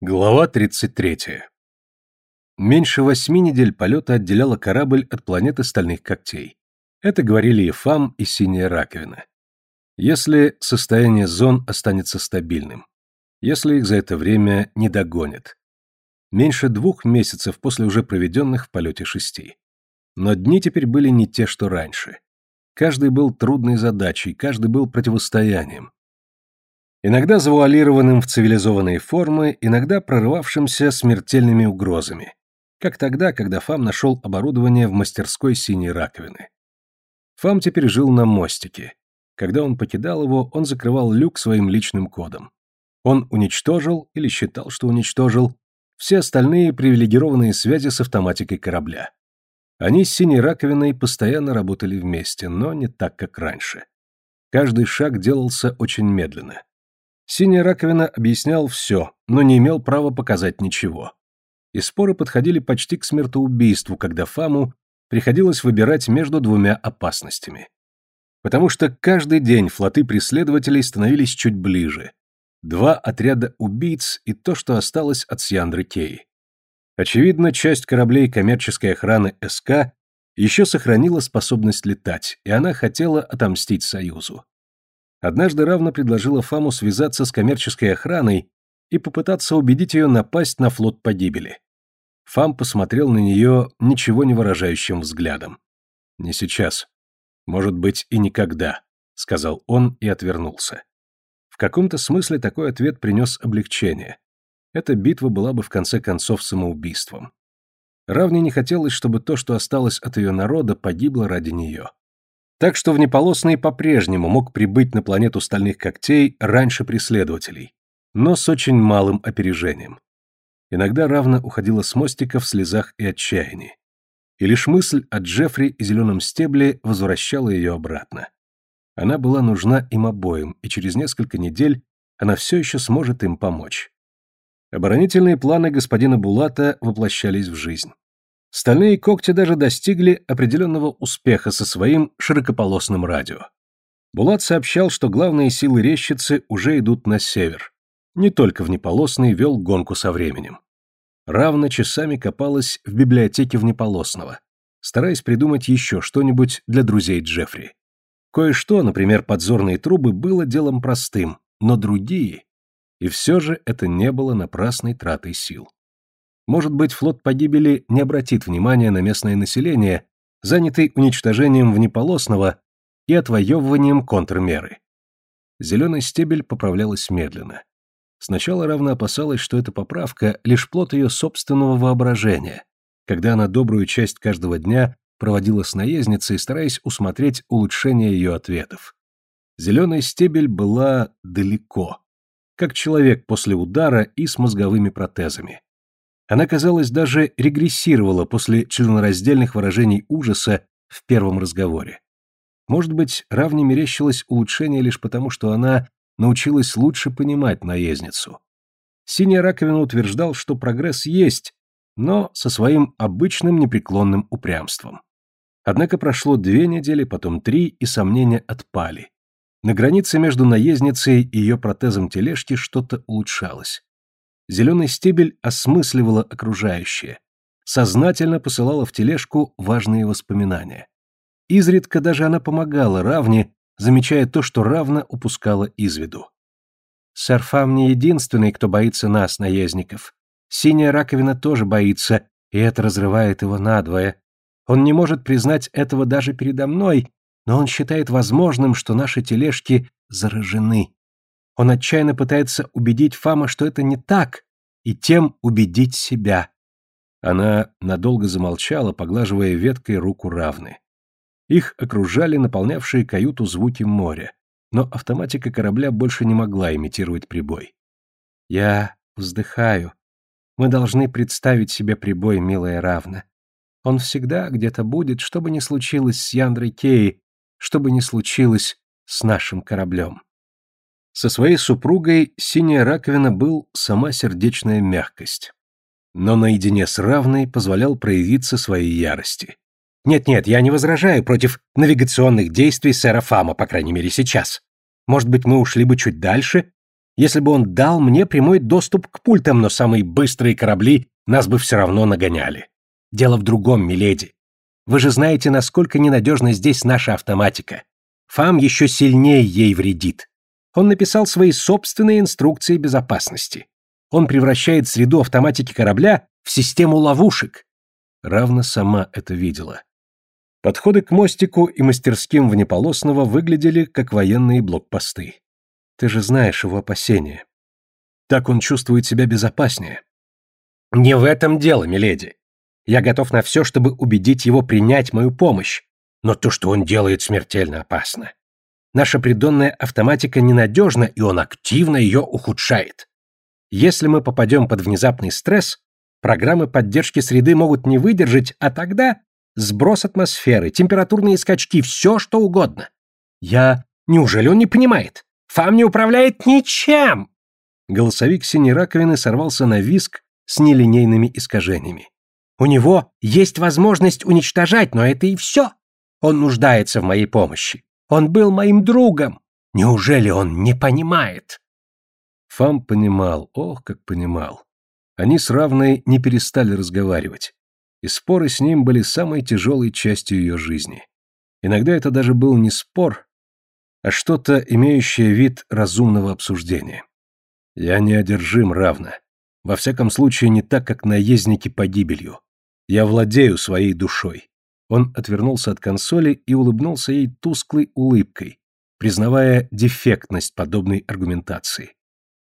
Глава 33. Меньше восьми недель полета отделяла корабль от планеты Стальных Когтей. Это говорили и ФАМ, и Синяя Раковина. Если состояние зон останется стабильным. Если их за это время не догонят. Меньше двух месяцев после уже проведенных в полете шести. Но дни теперь были не те, что раньше. Каждый был трудной задачей, каждый был противостоянием. Иногда завуалированным в цивилизованные формы, иногда прорывавшимся смертельными угрозами. Как тогда, когда Фам нашел оборудование в мастерской синей раковины. Фам теперь жил на мостике. Когда он покидал его, он закрывал люк своим личным кодом. Он уничтожил, или считал, что уничтожил, все остальные привилегированные связи с автоматикой корабля. Они с синей раковиной постоянно работали вместе, но не так, как раньше. Каждый шаг делался очень медленно. Синяя раковина объяснял все, но не имел права показать ничего. И споры подходили почти к смертоубийству, когда Фаму приходилось выбирать между двумя опасностями. Потому что каждый день флоты преследователей становились чуть ближе. Два отряда убийц и то, что осталось от Сьяндры Кеи. Очевидно, часть кораблей коммерческой охраны СК еще сохранила способность летать, и она хотела отомстить Союзу. Однажды Равна предложила Фаму связаться с коммерческой охраной и попытаться убедить ее напасть на флот погибели. Фам посмотрел на нее ничего не выражающим взглядом. «Не сейчас. Может быть, и никогда», — сказал он и отвернулся. В каком-то смысле такой ответ принес облегчение. Эта битва была бы в конце концов самоубийством. Равне не хотелось, чтобы то, что осталось от ее народа, погибло ради нее. Так что Внеполосный по-прежнему мог прибыть на планету Стальных Когтей раньше преследователей, но с очень малым опережением. Иногда равно уходила с мостика в слезах и отчаянии. И лишь мысль о Джеффри и зеленом стебле возвращала ее обратно. Она была нужна им обоим, и через несколько недель она все еще сможет им помочь. Оборонительные планы господина Булата воплощались в жизнь. Стальные когти даже достигли определенного успеха со своим широкополосным радио. Булат сообщал, что главные силы рещицы уже идут на север. Не только внеполосный вел гонку со временем. Равно часами копалась в библиотеке внеполосного, стараясь придумать еще что-нибудь для друзей Джеффри. Кое-что, например, подзорные трубы, было делом простым, но другие... И все же это не было напрасной тратой сил. Может быть, флот погибели не обратит внимания на местное население, занятый уничтожением внеполосного и отвоевыванием контрмеры. Зеленый стебель поправлялась медленно. Сначала равно опасалась, что эта поправка — лишь плод ее собственного воображения, когда она добрую часть каждого дня проводила с наездницей, стараясь усмотреть улучшение ее ответов. Зеленый стебель была далеко, как человек после удара и с мозговыми протезами. Она, казалось, даже регрессировала после членораздельных выражений ужаса в первом разговоре. Может быть, равне мерещилось улучшение лишь потому, что она научилась лучше понимать наездницу. Синяя раковина утверждал, что прогресс есть, но со своим обычным непреклонным упрямством. Однако прошло две недели, потом три, и сомнения отпали. На границе между наездницей и ее протезом тележки что-то улучшалось. Зеленый стебель осмысливала окружающее, сознательно посылала в тележку важные воспоминания. Изредка даже она помогала Равне, замечая то, что Равна упускала из виду. Сарфам не единственный, кто боится нас, наездников. Синяя раковина тоже боится, и это разрывает его надвое. Он не может признать этого даже передо мной, но он считает возможным, что наши тележки заражены. Он отчаянно пытается убедить Фама, что это не так, и тем убедить себя. Она надолго замолчала, поглаживая веткой руку равны. Их окружали наполнявшие каюту звуки моря, но автоматика корабля больше не могла имитировать прибой. Я вздыхаю. Мы должны представить себе прибой, милая равна. Он всегда где-то будет, что бы ни случилось с Яндрой Кей, что бы ни случилось с нашим кораблем. Со своей супругой синяя раковина был сама сердечная мягкость. Но наедине с равной позволял проявиться своей ярости. Нет-нет, я не возражаю против навигационных действий сэра Фама, по крайней мере сейчас. Может быть, мы ушли бы чуть дальше? если бы он дал мне прямой доступ к пультам, но самые быстрые корабли нас бы все равно нагоняли. Дело в другом, миледи. Вы же знаете, насколько ненадежна здесь наша автоматика. Фам еще сильнее ей вредит. Он написал свои собственные инструкции безопасности. Он превращает среду автоматики корабля в систему ловушек. Равна сама это видела. Подходы к мостику и мастерским Внеполосного выглядели как военные блокпосты. Ты же знаешь его опасения. Так он чувствует себя безопаснее. Не в этом дело, миледи. Я готов на все, чтобы убедить его принять мою помощь. Но то, что он делает, смертельно опасно. Наша придонная автоматика ненадежна, и он активно ее ухудшает. Если мы попадем под внезапный стресс, программы поддержки среды могут не выдержать, а тогда сброс атмосферы, температурные скачки, все что угодно. Я... Неужели он не понимает? Фам не управляет ничем!» Голосовик синей раковины сорвался на виск с нелинейными искажениями. «У него есть возможность уничтожать, но это и все. Он нуждается в моей помощи. Он был моим другом. Неужели он не понимает?» Фам понимал, ох, как понимал. Они с равной не перестали разговаривать, и споры с ним были самой тяжелой частью ее жизни. Иногда это даже был не спор, а что-то, имеющее вид разумного обсуждения. Я неодержим равно. Во всяком случае, не так, как наездники погибелью. Я владею своей душой. Он отвернулся от консоли и улыбнулся ей тусклой улыбкой, признавая дефектность подобной аргументации.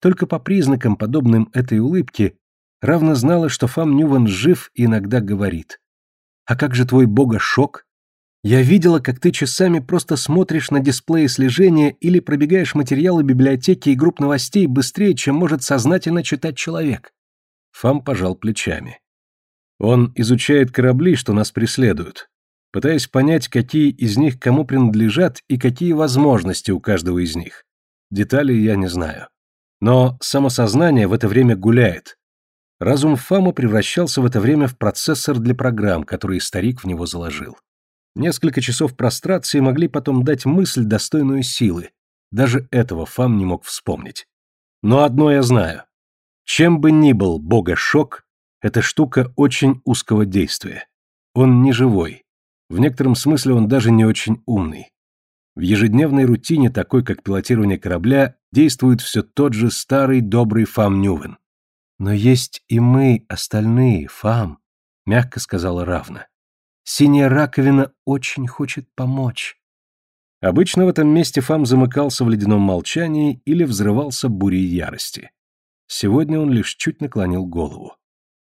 Только по признакам, подобным этой улыбке, равно знала, что Фам Нюван жив и иногда говорит. «А как же твой бога-шок? Я видела, как ты часами просто смотришь на дисплеи слежения или пробегаешь материалы библиотеки и групп новостей быстрее, чем может сознательно читать человек. Фам пожал плечами. Он изучает корабли, что нас преследуют, пытаясь понять, какие из них кому принадлежат и какие возможности у каждого из них. Деталей я не знаю. Но самосознание в это время гуляет. Разум Фама превращался в это время в процессор для программ, которые старик в него заложил. Несколько часов прострации могли потом дать мысль, достойную силы. Даже этого Фам не мог вспомнить. Но одно я знаю. Чем бы ни был бога-шок, эта штука очень узкого действия. Он не живой. В некотором смысле он даже не очень умный. В ежедневной рутине, такой как пилотирование корабля, действует все тот же старый добрый Фам Нювен. «Но есть и мы, остальные, Фам», — мягко сказала Равна. Синяя раковина очень хочет помочь. Обычно в этом месте Фам замыкался в ледяном молчании или взрывался бурей ярости. Сегодня он лишь чуть наклонил голову.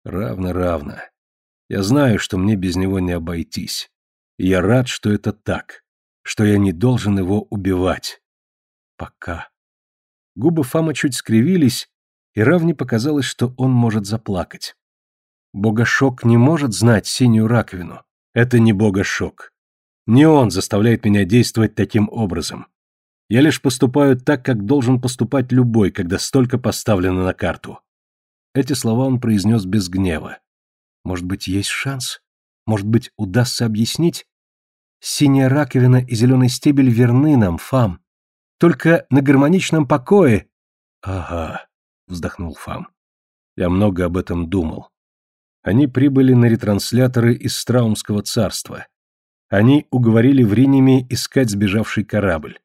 Равно, равно. Я знаю, что мне без него не обойтись. И я рад, что это так, что я не должен его убивать. Пока. Губы Фама чуть скривились, и Равне показалось, что он может заплакать. Богошок не может знать синюю раковину. Это не бога-шок. Не он заставляет меня действовать таким образом. Я лишь поступаю так, как должен поступать любой, когда столько поставлено на карту. Эти слова он произнес без гнева. Может быть, есть шанс? Может быть, удастся объяснить? Синяя раковина и зеленый стебель верны нам, Фам. Только на гармоничном покое... Ага, вздохнул Фам. Я много об этом думал. Они прибыли на ретрансляторы из Страумского царства. Они уговорили в Риниме искать сбежавший корабль.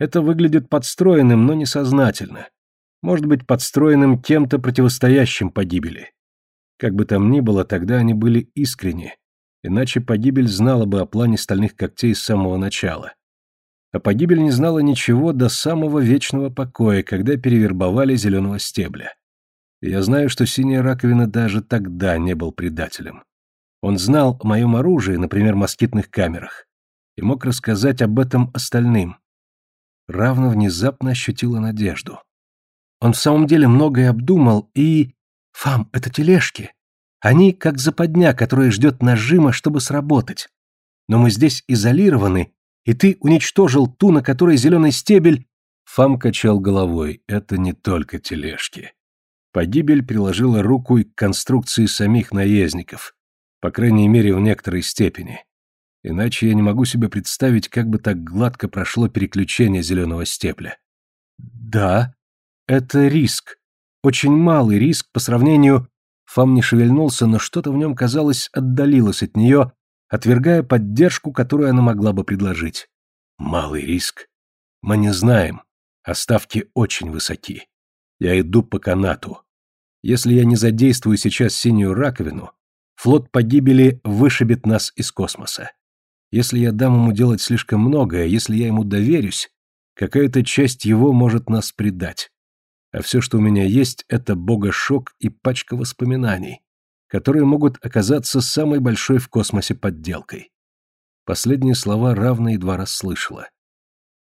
Это выглядит подстроенным, но несознательно. Может быть, подстроенным кем-то противостоящим погибели. Как бы там ни было, тогда они были искренни, иначе погибель знала бы о плане стальных когтей с самого начала. А погибель не знала ничего до самого вечного покоя, когда перевербовали зеленого стебля я знаю, что синяя раковина даже тогда не был предателем. Он знал о моем оружии, например, москитных камерах, и мог рассказать об этом остальным. Равно внезапно ощутила надежду. Он в самом деле многое обдумал и... Фам, это тележки. Они как западня, которая ждет нажима, чтобы сработать. Но мы здесь изолированы, и ты уничтожил ту, на которой зеленый стебель... Фам качал головой. Это не только тележки. Погибель приложила руку и к конструкции самих наездников, по крайней мере, в некоторой степени. Иначе я не могу себе представить, как бы так гладко прошло переключение зеленого стебля. Да, Это риск. Очень малый риск по сравнению... Фам не шевельнулся, но что-то в нем, казалось, отдалилось от нее, отвергая поддержку, которую она могла бы предложить. Малый риск. Мы не знаем, а ставки очень высоки. Я иду по канату. Если я не задействую сейчас синюю раковину, флот погибели вышибет нас из космоса. Если я дам ему делать слишком многое, если я ему доверюсь, какая-то часть его может нас предать. А все, что у меня есть, это бога-шок и пачка воспоминаний, которые могут оказаться самой большой в космосе подделкой. Последние слова равно едва расслышала.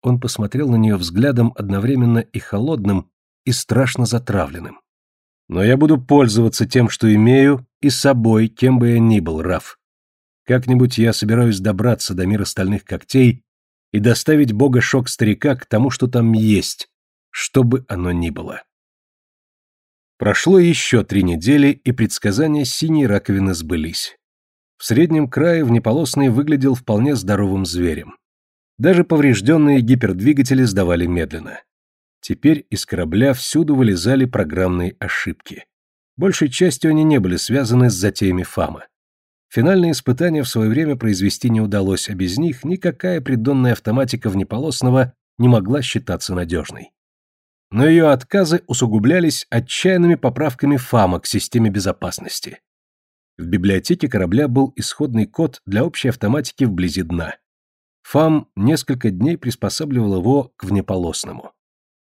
Он посмотрел на нее взглядом одновременно и холодным, и страшно затравленным. Но я буду пользоваться тем, что имею, и собой, кем бы я ни был, Раф. Как-нибудь я собираюсь добраться до мира стальных когтей и доставить бога шок старика к тому, что там есть, что бы оно ни было. Прошло еще три недели, и предсказания синей раковины сбылись. В среднем крае внеполосный выглядел вполне здоровым зверем. Даже поврежденные гипердвигатели сдавали медленно. Теперь из корабля всюду вылезали программные ошибки. Большей частью они не были связаны с затеями Фама. Финальные испытания в свое время произвести не удалось, а без них никакая придонная автоматика внеполосного не могла считаться надежной. Но ее отказы усугублялись отчаянными поправками ФАМа к системе безопасности. В библиотеке корабля был исходный код для общей автоматики вблизи дна. ФАМ несколько дней приспосабливал его к внеполосному.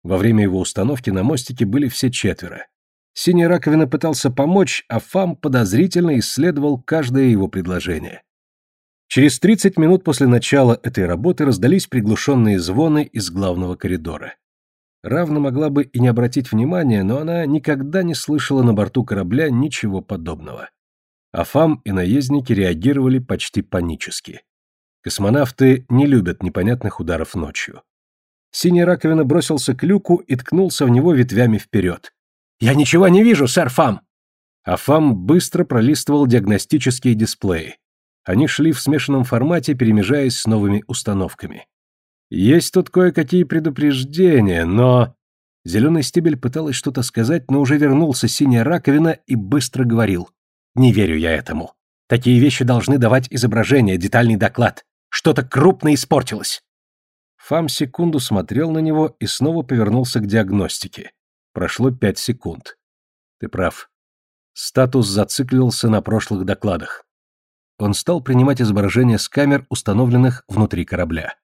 Во время его установки на мостике были все четверо. Синяя раковина пытался помочь, а Фам подозрительно исследовал каждое его предложение. Через 30 минут после начала этой работы раздались приглушенные звоны из главного коридора. Равна могла бы и не обратить внимания, но она никогда не слышала на борту корабля ничего подобного. А Фам и наездники реагировали почти панически. Космонавты не любят непонятных ударов ночью. Синяя раковина бросился к люку и ткнулся в него ветвями вперед. «Я ничего не вижу, сэр Фам!» А Фам быстро пролистывал диагностические дисплеи. Они шли в смешанном формате, перемежаясь с новыми установками. Есть тут кое-какие предупреждения, но... Зеленый стебель пыталась что-то сказать, но уже вернулся синяя раковина и быстро говорил. «Не верю я этому. Такие вещи должны давать изображение, детальный доклад. Что-то крупно испортилось. Фам секунду смотрел на него и снова повернулся к диагностике. Прошло пять секунд. Ты прав. Статус зациклился на прошлых докладах. Он стал принимать изображения с камер, установленных внутри корабля.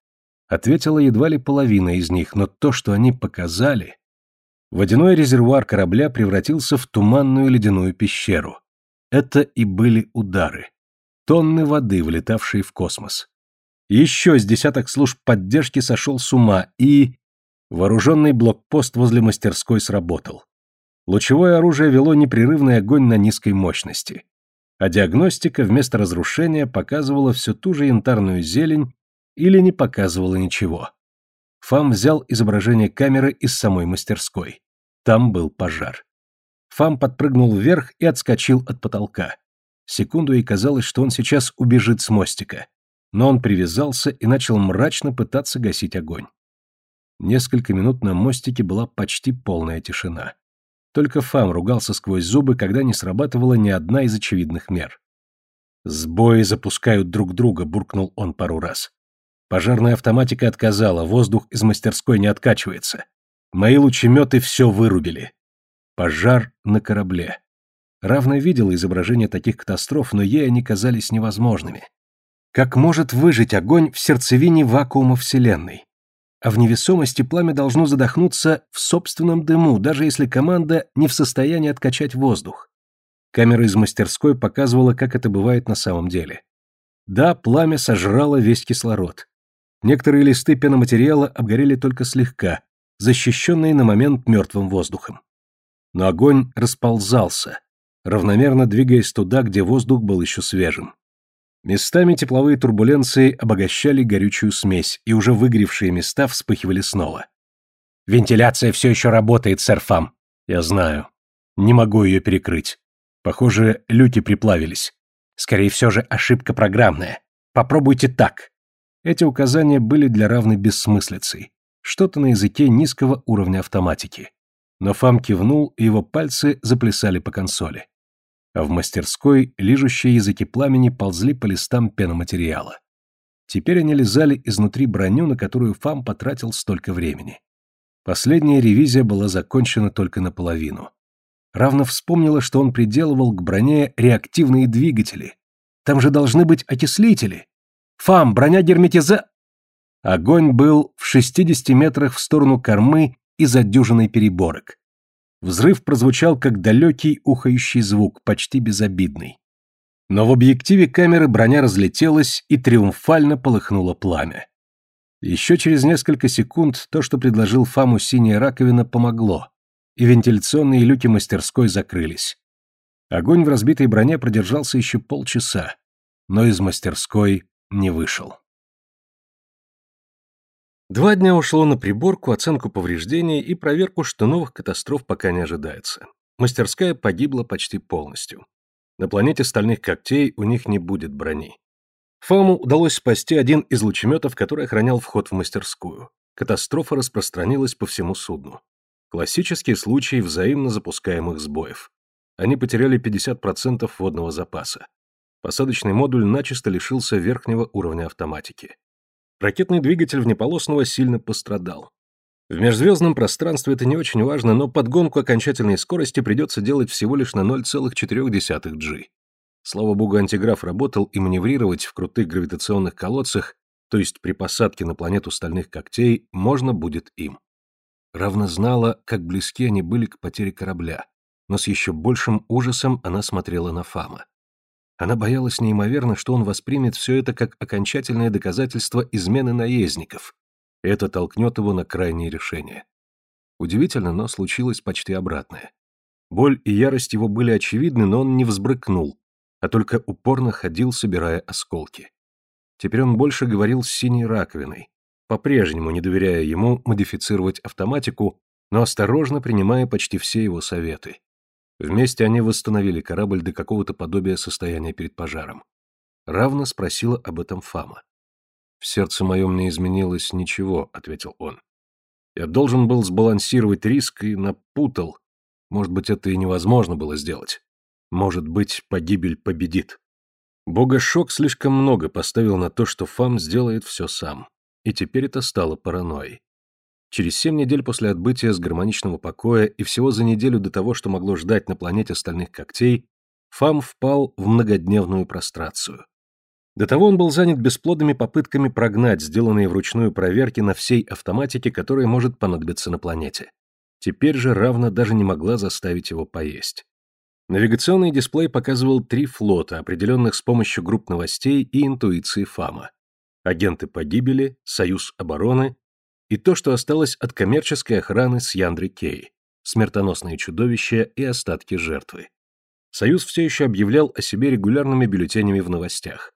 Ответила едва ли половина из них, но то, что они показали... Водяной резервуар корабля превратился в туманную ледяную пещеру. Это и были удары. Тонны воды, вылетавшие в космос. Еще с десяток служб поддержки сошел с ума и... Вооруженный блокпост возле мастерской сработал. Лучевое оружие вело непрерывный огонь на низкой мощности. А диагностика вместо разрушения показывала всю ту же янтарную зелень или не показывала ничего. Фам взял изображение камеры из самой мастерской. Там был пожар. Фам подпрыгнул вверх и отскочил от потолка. Секунду ей казалось, что он сейчас убежит с мостика но он привязался и начал мрачно пытаться гасить огонь. Несколько минут на мостике была почти полная тишина. Только Фам ругался сквозь зубы, когда не срабатывала ни одна из очевидных мер. «Сбои запускают друг друга», — буркнул он пару раз. Пожарная автоматика отказала, воздух из мастерской не откачивается. Мои лучеметы все вырубили. Пожар на корабле. Равно видела изображение таких катастроф, но ей они казались невозможными. Как может выжить огонь в сердцевине вакуума Вселенной? А в невесомости пламя должно задохнуться в собственном дыму, даже если команда не в состоянии откачать воздух. Камера из мастерской показывала, как это бывает на самом деле. Да, пламя сожрало весь кислород. Некоторые листы пеноматериала обгорели только слегка, защищенные на момент мертвым воздухом. Но огонь расползался, равномерно двигаясь туда, где воздух был еще свежим. Местами тепловые турбуленции обогащали горючую смесь, и уже выгоревшие места вспыхивали снова. «Вентиляция все еще работает, сэр Фам». «Я знаю. Не могу ее перекрыть. Похоже, люки приплавились. Скорее всего же ошибка программная. Попробуйте так». Эти указания были для равной бессмыслицей. Что-то на языке низкого уровня автоматики. Но Фам кивнул, и его пальцы заплясали по консоли. А в мастерской лижущие языки пламени ползли по листам пеноматериала. Теперь они лизали изнутри броню, на которую Фам потратил столько времени. Последняя ревизия была закончена только наполовину. Равно вспомнила, что он приделывал к броне реактивные двигатели. Там же должны быть окислители. Фам, броня герметиза... Огонь был в 60 метрах в сторону кормы и за дюжиной переборок. Взрыв прозвучал как далекий ухающий звук, почти безобидный. Но в объективе камеры броня разлетелась и триумфально полыхнуло пламя. Еще через несколько секунд то, что предложил Фаму синяя раковина, помогло, и вентиляционные люки мастерской закрылись. Огонь в разбитой броне продержался еще полчаса, но из мастерской не вышел. Два дня ушло на приборку, оценку повреждений и проверку, что новых катастроф пока не ожидается. Мастерская погибла почти полностью. На планете стальных когтей у них не будет брони. Фаму удалось спасти один из лучеметов, который охранял вход в мастерскую. Катастрофа распространилась по всему судну. Классический случай взаимно запускаемых сбоев. Они потеряли 50% водного запаса. Посадочный модуль начисто лишился верхнего уровня автоматики. Ракетный двигатель внеполосного сильно пострадал. В межзвездном пространстве это не очень важно, но подгонку окончательной скорости придется делать всего лишь на 0,4 G. Слава богу, антиграф работал, и маневрировать в крутых гравитационных колодцах, то есть при посадке на планету стальных когтей, можно будет им. Равно знала, как близки они были к потере корабля, но с еще большим ужасом она смотрела на Фама. Она боялась неимоверно, что он воспримет все это как окончательное доказательство измены наездников. Это толкнет его на крайнее решение. Удивительно, но случилось почти обратное. Боль и ярость его были очевидны, но он не взбрыкнул, а только упорно ходил, собирая осколки. Теперь он больше говорил с синей раковиной, по-прежнему не доверяя ему модифицировать автоматику, но осторожно принимая почти все его советы. Вместе они восстановили корабль до какого-то подобия состояния перед пожаром. Равно спросила об этом Фама. «В сердце моем не изменилось ничего», — ответил он. «Я должен был сбалансировать риск и напутал. Может быть, это и невозможно было сделать. Может быть, погибель победит». Бога Шок слишком много поставил на то, что Фам сделает все сам. И теперь это стало паранойей. Через семь недель после отбытия с гармоничного покоя и всего за неделю до того, что могло ждать на планете стальных когтей, Фам впал в многодневную прострацию. До того он был занят бесплодными попытками прогнать сделанные вручную проверки на всей автоматике, которая может понадобиться на планете. Теперь же равно даже не могла заставить его поесть. Навигационный дисплей показывал три флота, определенных с помощью групп новостей и интуиции Фама. Агенты погибели, Союз обороны и то, что осталось от коммерческой охраны с Яндри Кей, смертоносные чудовища и остатки жертвы. Союз все еще объявлял о себе регулярными бюллетенями в новостях.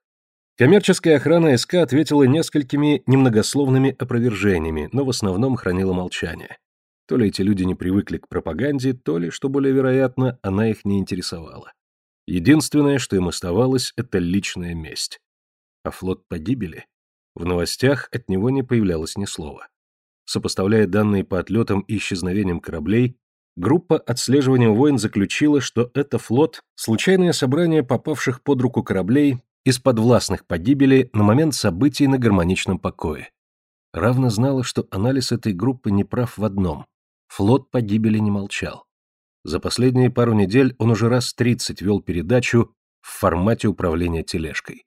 Коммерческая охрана СК ответила несколькими немногословными опровержениями, но в основном хранила молчание. То ли эти люди не привыкли к пропаганде, то ли, что более вероятно, она их не интересовала. Единственное, что им оставалось, это личная месть. А флот погибели? В новостях от него не появлялось ни слова. Сопоставляя данные по отлетам и исчезновениям кораблей, группа отслеживания войн заключила, что это флот – случайное собрание попавших под руку кораблей из подвластных погибели на момент событий на гармоничном покое. Равно знала, что анализ этой группы не прав в одном – флот погибели не молчал. За последние пару недель он уже раз 30 вел передачу в формате управления тележкой.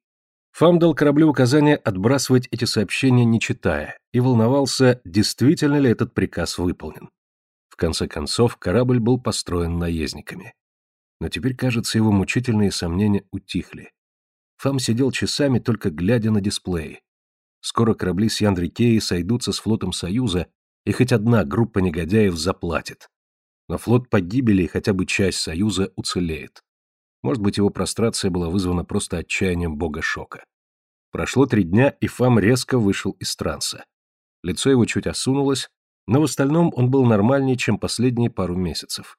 Фам дал кораблю указание отбрасывать эти сообщения, не читая, и волновался, действительно ли этот приказ выполнен. В конце концов, корабль был построен наездниками. Но теперь, кажется, его мучительные сомнения утихли. Фам сидел часами, только глядя на дисплеи. Скоро корабли с Яндрикеей сойдутся с флотом Союза, и хоть одна группа негодяев заплатит. Но флот погибели, и хотя бы часть Союза уцелеет. Может быть, его прострация была вызвана просто отчаянием бога шока. Прошло три дня, и Фам резко вышел из транса. Лицо его чуть осунулось, но в остальном он был нормальнее, чем последние пару месяцев.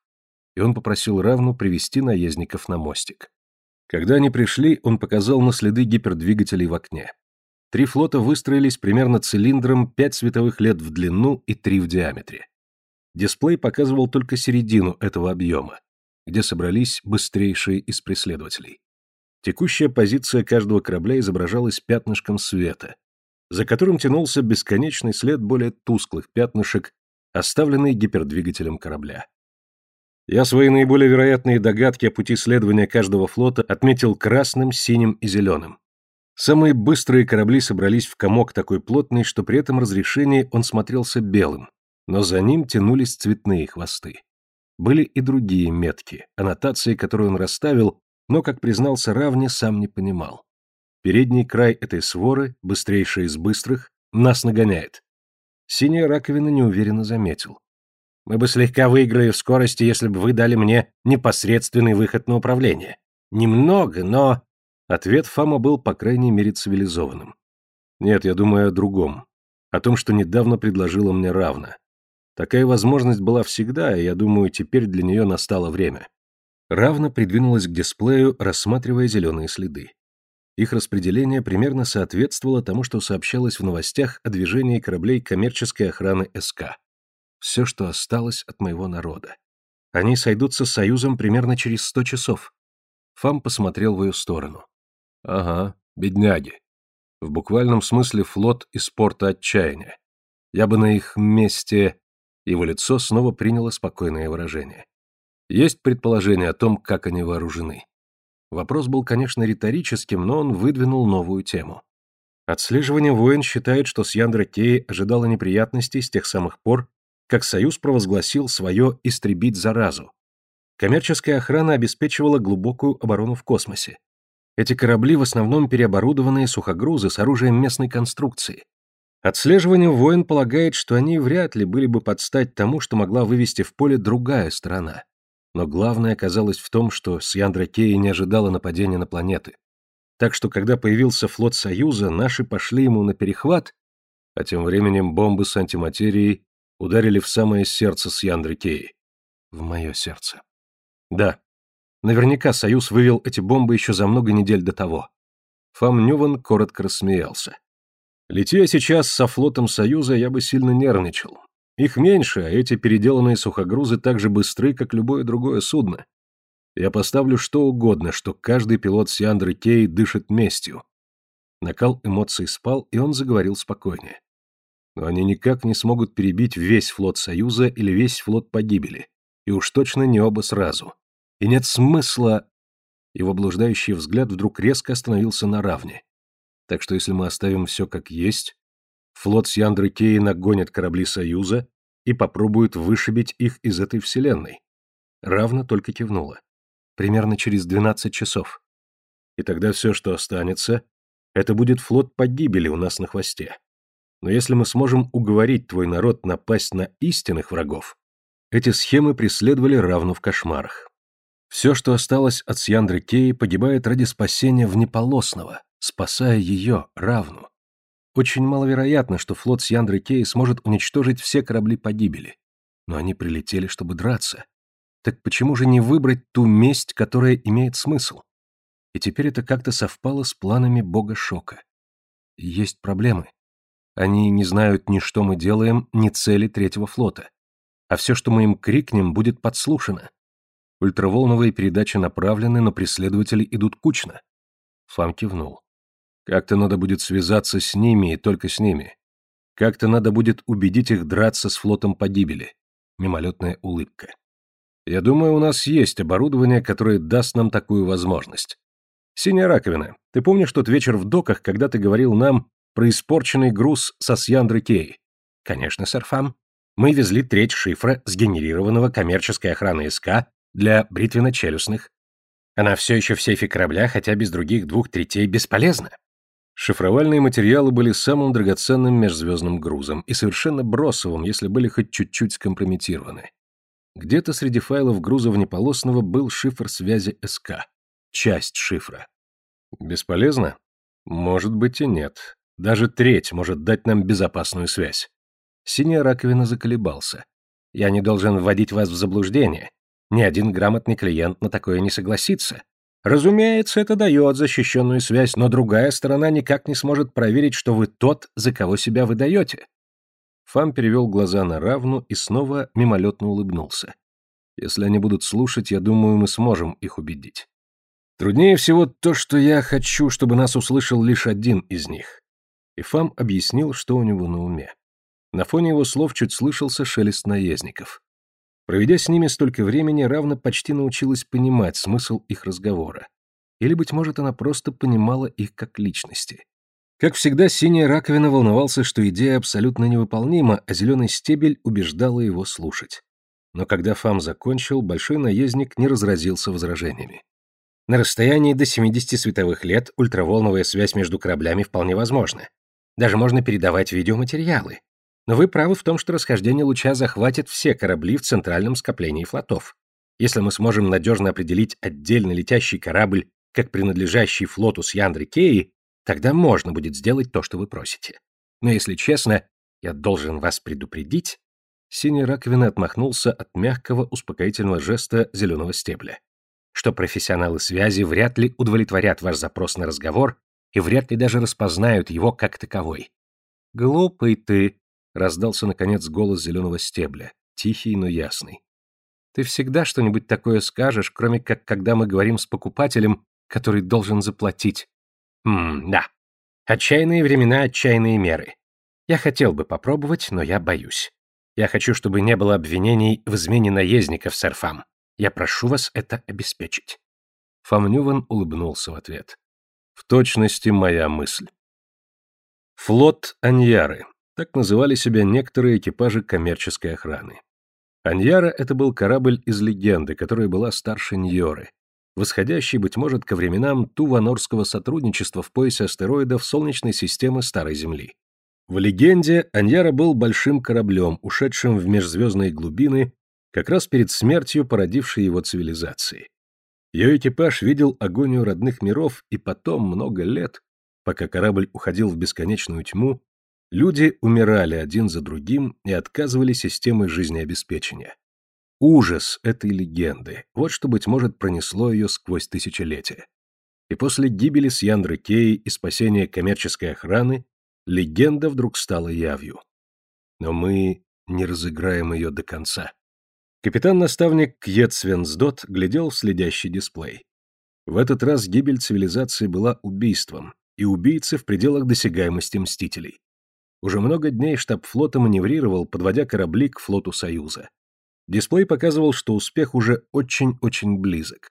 И он попросил Равну привести наездников на мостик. Когда они пришли, он показал на следы гипердвигателей в окне. Три флота выстроились примерно цилиндром 5 световых лет в длину и 3 в диаметре. Дисплей показывал только середину этого объема, где собрались быстрейшие из преследователей. Текущая позиция каждого корабля изображалась пятнышком света, за которым тянулся бесконечный след более тусклых пятнышек, оставленный гипердвигателем корабля. Я свои наиболее вероятные догадки о пути следования каждого флота отметил красным, синим и зеленым. Самые быстрые корабли собрались в комок такой плотный, что при этом разрешении он смотрелся белым, но за ним тянулись цветные хвосты. Были и другие метки, аннотации, которые он расставил, но, как признался Равни, сам не понимал. Передний край этой своры, быстрейший из быстрых, нас нагоняет. Синяя раковина неуверенно заметил. Мы бы слегка выиграли в скорости, если бы вы дали мне непосредственный выход на управление. Немного, но... Ответ Фама был, по крайней мере, цивилизованным. Нет, я думаю о другом. О том, что недавно предложила мне равно. Такая возможность была всегда, и я думаю, теперь для нее настало время. Равно придвинулась к дисплею, рассматривая зеленые следы. Их распределение примерно соответствовало тому, что сообщалось в новостях о движении кораблей коммерческой охраны СК. Все, что осталось от моего народа. Они сойдутся с Союзом примерно через сто часов. Фам посмотрел в ее сторону. Ага, бедняги. В буквальном смысле флот из порта отчаяния. Я бы на их месте... Его лицо снова приняло спокойное выражение. Есть предположение о том, как они вооружены. Вопрос был, конечно, риторическим, но он выдвинул новую тему. Отслеживание войн считает, что с Яндра Кеи ожидало неприятностей с тех самых пор, как Союз провозгласил свое «истребить заразу». Коммерческая охрана обеспечивала глубокую оборону в космосе. Эти корабли в основном переоборудованные сухогрузы с оружием местной конструкции. Отслеживание войн полагает, что они вряд ли были бы под стать тому, что могла вывести в поле другая страна. Но главное оказалось в том, что с Яндракеи не ожидало нападения на планеты. Так что, когда появился флот Союза, наши пошли ему на перехват, а тем временем бомбы с антиматерией ударили в самое сердце с Яндракеи. В мое сердце. Да, Наверняка Союз вывел эти бомбы еще за много недель до того. Фам Нюван коротко рассмеялся. Летя сейчас со флотом Союза, я бы сильно нервничал. Их меньше, а эти переделанные сухогрузы так же быстры, как любое другое судно. Я поставлю что угодно, что каждый пилот Сиандры Кей дышит местью. Накал эмоций спал, и он заговорил спокойнее. Но они никак не смогут перебить весь флот Союза или весь флот погибели. И уж точно не оба сразу. И нет смысла... Его блуждающий взгляд вдруг резко остановился на равне. Так что если мы оставим все как есть, флот с Яндры Кеи нагонит корабли Союза и попробует вышибить их из этой вселенной. Равно только кивнула. Примерно через 12 часов. И тогда все, что останется, это будет флот погибели у нас на хвосте. Но если мы сможем уговорить твой народ напасть на истинных врагов, эти схемы преследовали равно в кошмарах. Все, что осталось от Сьяндры Кеи, погибает ради спасения внеполосного, спасая ее, равну. Очень маловероятно, что флот Сьяндры Кеи сможет уничтожить все корабли погибели. Но они прилетели, чтобы драться. Так почему же не выбрать ту месть, которая имеет смысл? И теперь это как-то совпало с планами бога Шока. есть проблемы. Они не знают ни что мы делаем, ни цели третьего флота. А все, что мы им крикнем, будет подслушано. Ультраволновые передачи направлены, но преследователи идут кучно. Фам кивнул. Как-то надо будет связаться с ними и только с ними. Как-то надо будет убедить их драться с флотом погибели. Мимолетная улыбка. Я думаю, у нас есть оборудование, которое даст нам такую возможность. Синяя раковина. Ты помнишь тот вечер в доках, когда ты говорил нам про испорченный груз со Сьяндры Кей? Конечно, сэр Фам. Мы везли треть шифра, сгенерированного коммерческой охраны СК, для бритвенно-челюстных. Она все еще в сейфе корабля, хотя без других двух третей бесполезна. Шифровальные материалы были самым драгоценным межзвездным грузом и совершенно бросовым, если были хоть чуть-чуть скомпрометированы. Где-то среди файлов груза внеполосного был шифр связи СК. Часть шифра. Бесполезно? Может быть и нет. Даже треть может дать нам безопасную связь. Синяя раковина заколебался. Я не должен вводить вас в заблуждение. Ни один грамотный клиент на такое не согласится. Разумеется, это дает защищенную связь, но другая сторона никак не сможет проверить, что вы тот, за кого себя выдаете. Фам перевел глаза на Равну и снова мимолетно улыбнулся. Если они будут слушать, я думаю, мы сможем их убедить. Труднее всего то, что я хочу, чтобы нас услышал лишь один из них. И Фам объяснил, что у него на уме. На фоне его слов чуть слышался шелест наездников. Проведя с ними столько времени, Равна почти научилась понимать смысл их разговора. Или, быть может, она просто понимала их как личности. Как всегда, синяя раковина волновался, что идея абсолютно невыполнима, а зеленый стебель убеждала его слушать. Но когда Фам закончил, большой наездник не разразился возражениями. На расстоянии до 70 световых лет ультраволновая связь между кораблями вполне возможна. Даже можно передавать видеоматериалы. Но вы правы в том, что расхождение луча захватит все корабли в центральном скоплении флотов. Если мы сможем надежно определить отдельно летящий корабль как принадлежащий флоту с Яндры Кеи, тогда можно будет сделать то, что вы просите. Но если честно, я должен вас предупредить. Синий раковина отмахнулся от мягкого успокоительного жеста зеленого стебля. Что профессионалы связи вряд ли удовлетворят ваш запрос на разговор и вряд ли даже распознают его как таковой. Глупый ты, Раздался, наконец, голос зеленого стебля, тихий, но ясный. «Ты всегда что-нибудь такое скажешь, кроме как когда мы говорим с покупателем, который должен заплатить». «Ммм, да. Отчаянные времена, отчаянные меры. Я хотел бы попробовать, но я боюсь. Я хочу, чтобы не было обвинений в измене наездников, сэр Фам. Я прошу вас это обеспечить». Фам Нюван улыбнулся в ответ. «В точности моя мысль». Флот Аньяры. Так называли себя некоторые экипажи коммерческой охраны. Аньяра — это был корабль из легенды, которая была старше Ньоры, восходящий, быть может, ко временам туванорского сотрудничества в поясе астероидов Солнечной системы Старой Земли. В легенде Аньяра был большим кораблем, ушедшим в межзвездные глубины, как раз перед смертью породившей его цивилизации. Ее экипаж видел агонию родных миров, и потом, много лет, пока корабль уходил в бесконечную тьму, Люди умирали один за другим и отказывали системы жизнеобеспечения. Ужас этой легенды, вот что, быть может, пронесло ее сквозь тысячелетия. И после гибели Сьяндры Кеи и спасения коммерческой охраны легенда вдруг стала явью. Но мы не разыграем ее до конца. Капитан-наставник Кьет Свенсдот глядел в следящий дисплей. В этот раз гибель цивилизации была убийством, и убийцы в пределах досягаемости мстителей. Уже много дней штаб флота маневрировал, подводя корабли к флоту Союза. Дисплей показывал, что успех уже очень-очень близок.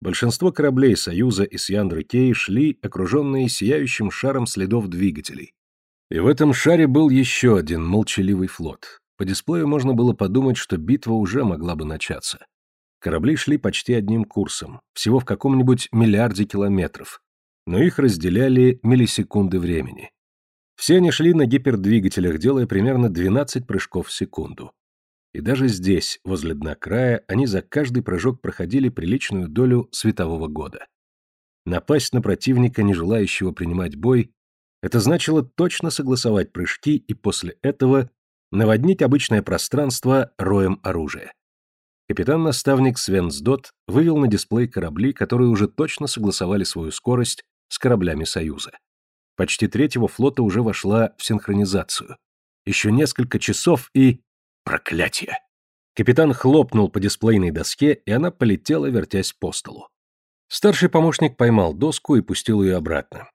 Большинство кораблей Союза и Сьяндры Кей шли, окруженные сияющим шаром следов двигателей. И в этом шаре был еще один молчаливый флот. По дисплею можно было подумать, что битва уже могла бы начаться. Корабли шли почти одним курсом, всего в каком-нибудь миллиарде километров, но их разделяли миллисекунды времени. Все они шли на гипердвигателях, делая примерно 12 прыжков в секунду. И даже здесь, возле дна края, они за каждый прыжок проходили приличную долю светового года. Напасть на противника, не желающего принимать бой, это значило точно согласовать прыжки и после этого наводнить обычное пространство роем оружия. Капитан-наставник Свенсдот вывел на дисплей корабли, которые уже точно согласовали свою скорость с кораблями Союза. Почти третьего флота уже вошла в синхронизацию. Еще несколько часов и... Проклятие! Капитан хлопнул по дисплейной доске, и она полетела, вертясь по столу. Старший помощник поймал доску и пустил ее обратно.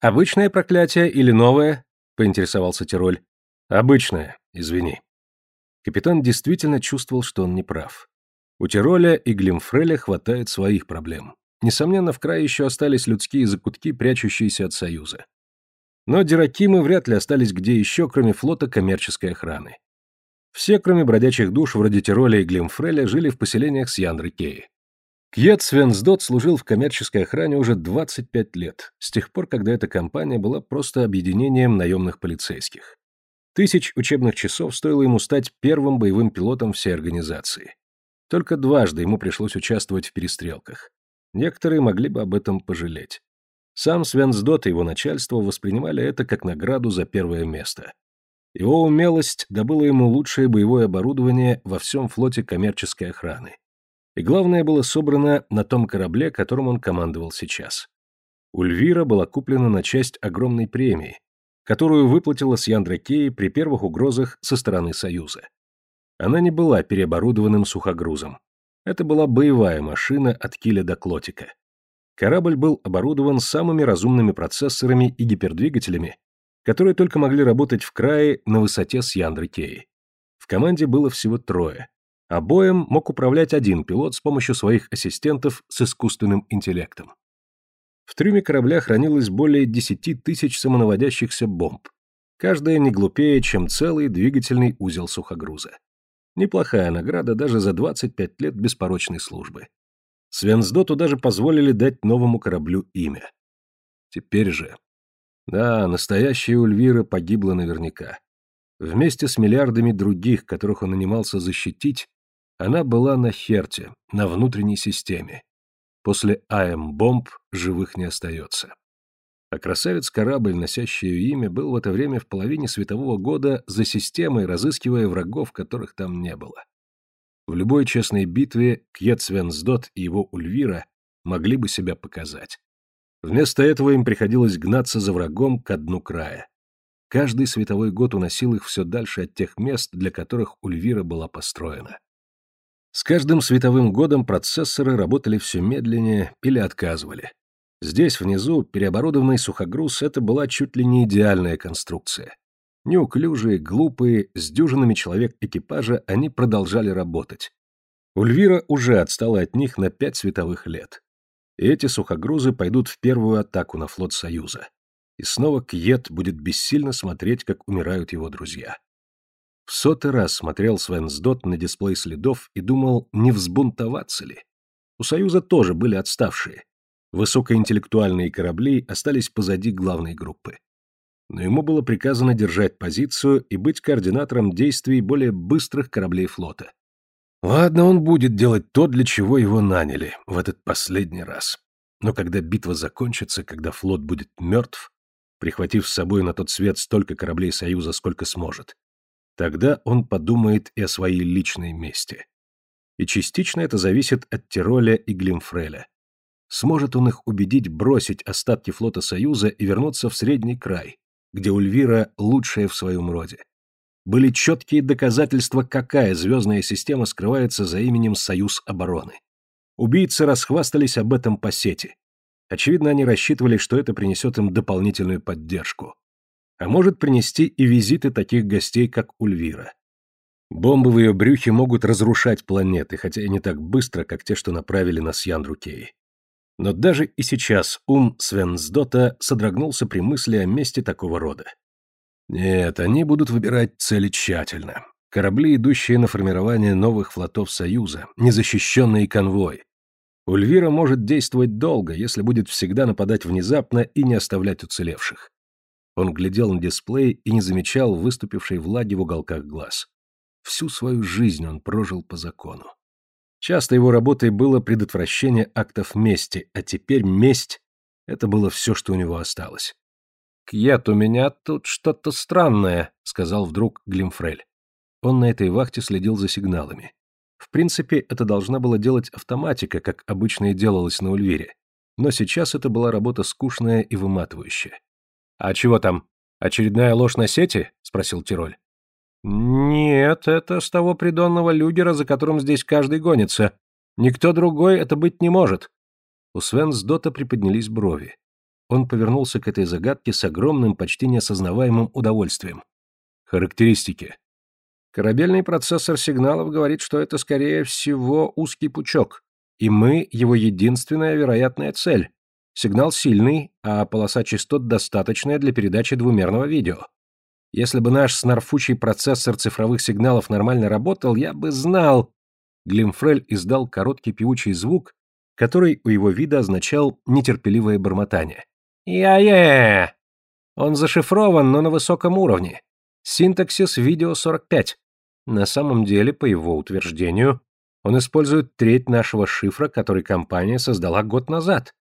«Обычное проклятие или новое?» — поинтересовался Тироль. «Обычное, извини». Капитан действительно чувствовал, что он не прав. У Тироля и Глимфреля хватает своих проблем. Несомненно, в крае еще остались людские закутки, прячущиеся от Союза. Но диракимы вряд ли остались где еще, кроме флота коммерческой охраны. Все, кроме бродячих душ вроде Тироля и Глимфреля, жили в поселениях с Яндры Кеи. Кьет Свенсдот служил в коммерческой охране уже 25 лет, с тех пор, когда эта компания была просто объединением наемных полицейских. Тысяч учебных часов стоило ему стать первым боевым пилотом всей организации. Только дважды ему пришлось участвовать в перестрелках. Некоторые могли бы об этом пожалеть. Сам Свенсдот и его начальство воспринимали это как награду за первое место. Его умелость добыла ему лучшее боевое оборудование во всем флоте коммерческой охраны. И главное было собрано на том корабле, которым он командовал сейчас. Ульвира была куплена на часть огромной премии, которую выплатила с Кей при первых угрозах со стороны Союза. Она не была переоборудованным сухогрузом. Это была боевая машина от киля до клотика. Корабль был оборудован самыми разумными процессорами и гипердвигателями, которые только могли работать в крае на высоте с Кеи. В команде было всего трое. А боем мог управлять один пилот с помощью своих ассистентов с искусственным интеллектом. В трюме корабля хранилось более 10 тысяч самонаводящихся бомб, каждая не глупее, чем целый двигательный узел сухогруза. Неплохая награда даже за 25 лет беспорочной службы. Свенсдоту даже позволили дать новому кораблю имя. Теперь же... Да, настоящая Ульвира погибла наверняка. Вместе с миллиардами других, которых он нанимался защитить, она была на Херте, на внутренней системе. После АМ-бомб живых не остается. А красавец-корабль, носящий ее имя, был в это время в половине светового года за системой, разыскивая врагов, которых там не было. В любой честной битве Кьет Свенсдот и его Ульвира могли бы себя показать. Вместо этого им приходилось гнаться за врагом ко дну края. Каждый световой год уносил их все дальше от тех мест, для которых Ульвира была построена. С каждым световым годом процессоры работали все медленнее или отказывали. Здесь, внизу, переоборудованный сухогруз — это была чуть ли не идеальная конструкция. Неуклюжие, глупые, с дюжинами человек экипажа они продолжали работать. Ульвира уже отстала от них на пять световых лет. И эти сухогрузы пойдут в первую атаку на флот Союза. И снова Кьет будет бессильно смотреть, как умирают его друзья. В сотый раз смотрел Свенсдот на дисплей следов и думал, не взбунтоваться ли. У Союза тоже были отставшие. Высокоинтеллектуальные корабли остались позади главной группы. Но ему было приказано держать позицию и быть координатором действий более быстрых кораблей флота. Ладно, он будет делать то, для чего его наняли, в этот последний раз. Но когда битва закончится, когда флот будет мертв, прихватив с собой на тот свет столько кораблей Союза, сколько сможет, Тогда он подумает и о своей личной мести. И частично это зависит от Тироля и Глимфреля. Сможет он их убедить бросить остатки флота Союза и вернуться в Средний край, где Ульвира лучшая в своем роде. Были четкие доказательства, какая звездная система скрывается за именем Союз обороны. Убийцы расхвастались об этом по сети. Очевидно, они рассчитывали, что это принесет им дополнительную поддержку а может принести и визиты таких гостей, как Ульвира. Бомбы в ее брюхе могут разрушать планеты, хотя и не так быстро, как те, что направили на Сьяндрукей. Но даже и сейчас ум Свенсдота содрогнулся при мысли о месте такого рода. Нет, они будут выбирать цели тщательно. Корабли, идущие на формирование новых флотов Союза, незащищенный конвой. Ульвира может действовать долго, если будет всегда нападать внезапно и не оставлять уцелевших. Он глядел на дисплей и не замечал выступившей влаги в уголках глаз. Всю свою жизнь он прожил по закону. Часто его работой было предотвращение актов мести, а теперь месть — это было все, что у него осталось. «Кьет, у меня тут что-то странное», — сказал вдруг Глимфрель. Он на этой вахте следил за сигналами. В принципе, это должна была делать автоматика, как обычно и делалось на Ульвире. Но сейчас это была работа скучная и выматывающая. «А чего там? Очередная ложь на сети?» — спросил Тироль. «Нет, это с того придонного люгера, за которым здесь каждый гонится. Никто другой это быть не может». У Свенсдота приподнялись брови. Он повернулся к этой загадке с огромным, почти неосознаваемым удовольствием. Характеристики. Корабельный процессор сигналов говорит, что это, скорее всего, узкий пучок, и мы — его единственная вероятная цель. Сигнал сильный, а полоса частот достаточная для передачи двумерного видео. Если бы наш снарфучий процессор цифровых сигналов нормально работал, я бы знал... Глимфрель издал короткий певучий звук, который у его вида означал нетерпеливое бормотание. «Я-е!» Он зашифрован, но на высоком уровне. Синтаксис видео 45. На самом деле, по его утверждению, он использует треть нашего шифра, который компания создала год назад.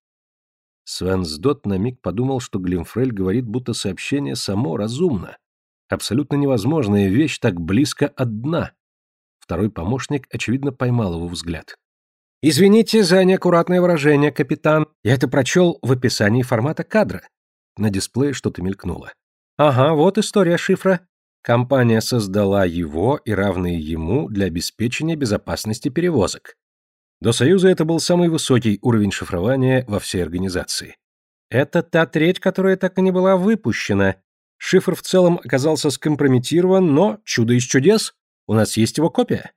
Свенсдот на миг подумал, что Глимфрель говорит, будто сообщение само разумно. Абсолютно невозможная вещь так близко от дна. Второй помощник, очевидно, поймал его взгляд. «Извините за неаккуратное выражение, капитан. Я это прочел в описании формата кадра». На дисплее что-то мелькнуло. Ага, вот история шифра. Компания создала его и равные ему для обеспечения безопасности перевозок. До Союза это был самый высокий уровень шифрования во всей организации. Это та треть, которая так и не была выпущена. Шифр в целом оказался скомпрометирован, но, чудо из чудес, у нас есть его копия.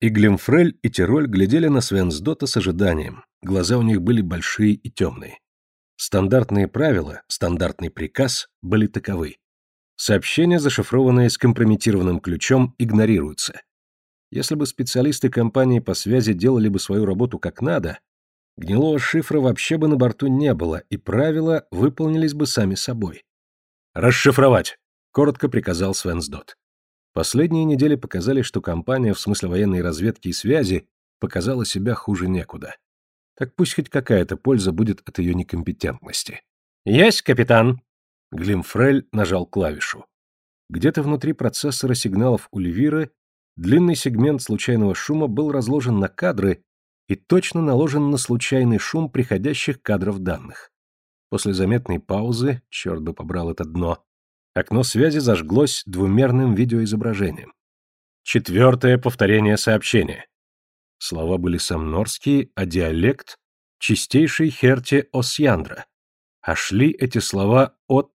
И Глимфрель, и Тироль глядели на Свенсдота с ожиданием. Глаза у них были большие и темные. Стандартные правила, стандартный приказ были таковы. Сообщения, зашифрованные скомпрометированным ключом, игнорируются. Если бы специалисты компании по связи делали бы свою работу как надо, гнилого шифра вообще бы на борту не было, и правила выполнились бы сами собой. «Расшифровать!» — коротко приказал Свенсдот. Последние недели показали, что компания в смысле военной разведки и связи показала себя хуже некуда. Так пусть хоть какая-то польза будет от ее некомпетентности. «Есть, капитан!» Глимфрель нажал клавишу. Где-то внутри процессора сигналов Ульвиры длинный сегмент случайного шума был разложен на кадры и точно наложен на случайный шум приходящих кадров данных. После заметной паузы, черт бы побрал это дно, окно связи зажглось двумерным видеоизображением. Четвертое повторение сообщения. Слова были самнорские, а диалект — чистейший херте осьяндра. А шли эти слова от...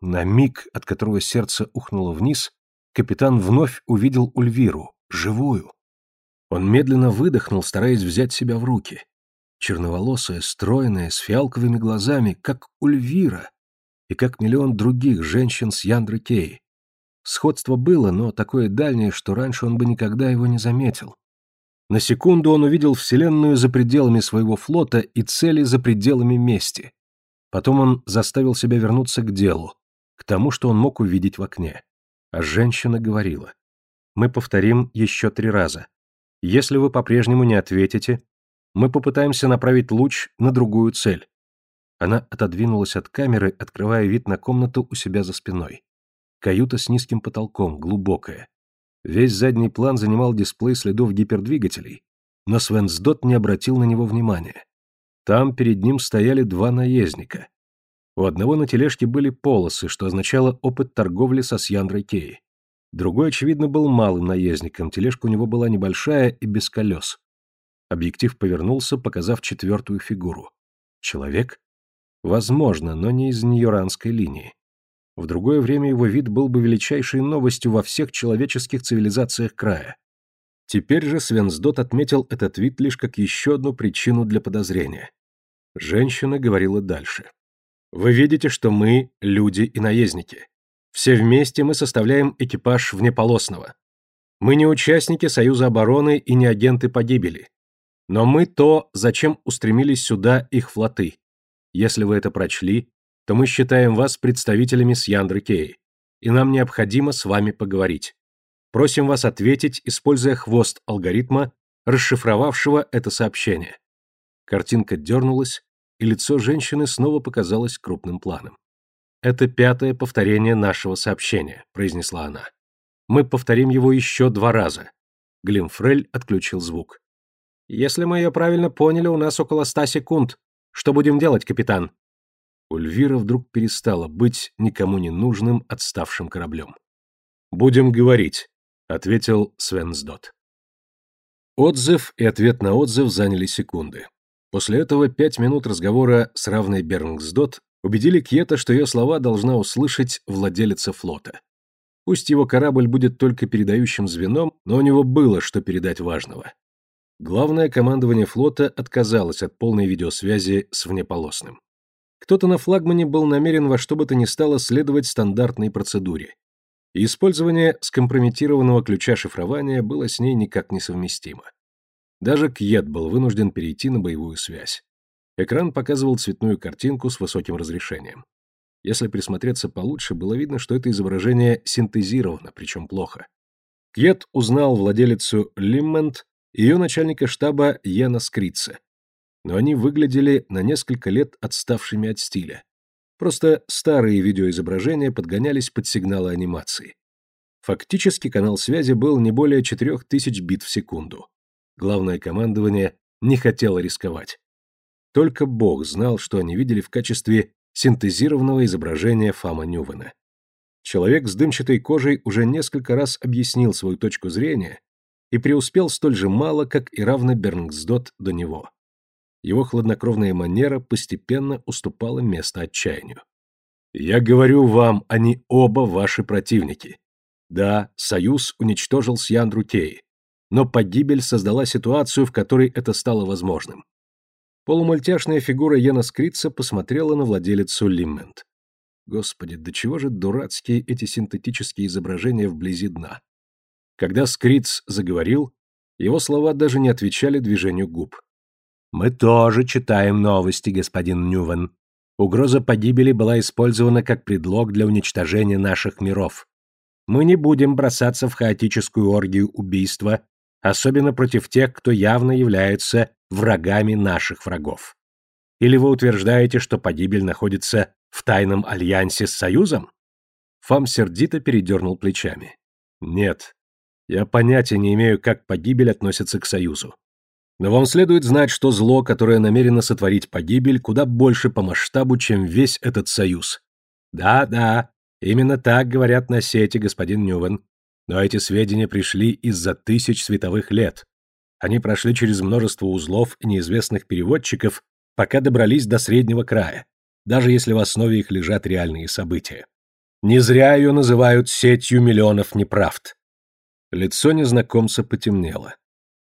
На миг, от которого сердце ухнуло вниз, капитан вновь увидел Ульвиру, живую. Он медленно выдохнул, стараясь взять себя в руки. Черноволосая, стройная, с фиалковыми глазами, как Ульвира, и как миллион других женщин с Яндры Кей. Сходство было, но такое дальнее, что раньше он бы никогда его не заметил. На секунду он увидел Вселенную за пределами своего флота и цели за пределами мести. Потом он заставил себя вернуться к делу, к тому, что он мог увидеть в окне. А женщина говорила. «Мы повторим еще три раза. Если вы по-прежнему не ответите, мы попытаемся направить луч на другую цель». Она отодвинулась от камеры, открывая вид на комнату у себя за спиной. Каюта с низким потолком, глубокая. Весь задний план занимал дисплей следов гипердвигателей, но Свенсдот не обратил на него внимания. Там перед ним стояли два наездника. У одного на тележке были полосы, что означало опыт торговли со Сьяндрой Кей. Другой, очевидно, был малым наездником, тележка у него была небольшая и без колес. Объектив повернулся, показав четвертую фигуру. Человек? Возможно, но не из ньоранской линии. В другое время его вид был бы величайшей новостью во всех человеческих цивилизациях края. Теперь же Свенсдот отметил этот вид лишь как еще одну причину для подозрения. Женщина говорила дальше. «Вы видите, что мы – люди и наездники. Все вместе мы составляем экипаж внеполосного. Мы не участники Союза обороны и не агенты погибели. Но мы то, зачем устремились сюда их флоты. Если вы это прочли, то мы считаем вас представителями с Яндры Кей, и нам необходимо с вами поговорить. Просим вас ответить, используя хвост алгоритма, расшифровавшего это сообщение. Картинка дернулась, и лицо женщины снова показалось крупным планом. «Это пятое повторение нашего сообщения», — произнесла она. «Мы повторим его еще два раза». Глимфрель отключил звук. «Если мы ее правильно поняли, у нас около ста секунд. Что будем делать, капитан?» Ульвира вдруг перестала быть никому не нужным отставшим кораблем. «Будем говорить», — ответил Свенсдот. Отзыв и ответ на отзыв заняли секунды. После этого пять минут разговора с равной Бернгсдот убедили Кьета, что ее слова должна услышать владелица флота. Пусть его корабль будет только передающим звеном, но у него было что передать важного. Главное командование флота отказалось от полной видеосвязи с внеполосным. Кто-то на флагмане был намерен во что бы то ни стало следовать стандартной процедуре. И использование скомпрометированного ключа шифрования было с ней никак не совместимо. Даже Кьет был вынужден перейти на боевую связь. Экран показывал цветную картинку с высоким разрешением. Если присмотреться получше, было видно, что это изображение синтезировано, причем плохо. Кьет узнал владелицу Лиммент ее начальника штаба Йена Скрица, но они выглядели на несколько лет отставшими от стиля. Просто старые видеоизображения подгонялись под сигналы анимации. Фактически канал связи был не более 4000 бит в секунду. Главное командование не хотело рисковать. Только Бог знал, что они видели в качестве синтезированного изображения Фама Нювена. Человек с дымчатой кожей уже несколько раз объяснил свою точку зрения и преуспел столь же мало, как и равно Бернгсдот до него. Его хладнокровная манера постепенно уступала место отчаянию. «Я говорю вам, они оба ваши противники. Да, Союз уничтожил Сьяндру Теи, но погибель создала ситуацию, в которой это стало возможным. Полумультяшная фигура Йена Скрица посмотрела на владелицу Лиммент. Господи, до чего же дурацкие эти синтетические изображения вблизи дна. Когда Скриц заговорил, его слова даже не отвечали движению губ. «Мы тоже читаем новости, господин Нювен. Угроза погибели была использована как предлог для уничтожения наших миров. Мы не будем бросаться в хаотическую оргию убийства, особенно против тех, кто явно является врагами наших врагов. Или вы утверждаете, что погибель находится в тайном альянсе с Союзом? Фам сердито передернул плечами. Нет, я понятия не имею, как погибель относится к Союзу. Но вам следует знать, что зло, которое намерено сотворить погибель, куда больше по масштабу, чем весь этот Союз. Да-да, именно так говорят на сети, господин Ньювен. Но эти сведения пришли из-за тысяч световых лет. Они прошли через множество узлов и неизвестных переводчиков, пока добрались до среднего края, даже если в основе их лежат реальные события. Не зря ее называют сетью миллионов неправд. Лицо незнакомца потемнело.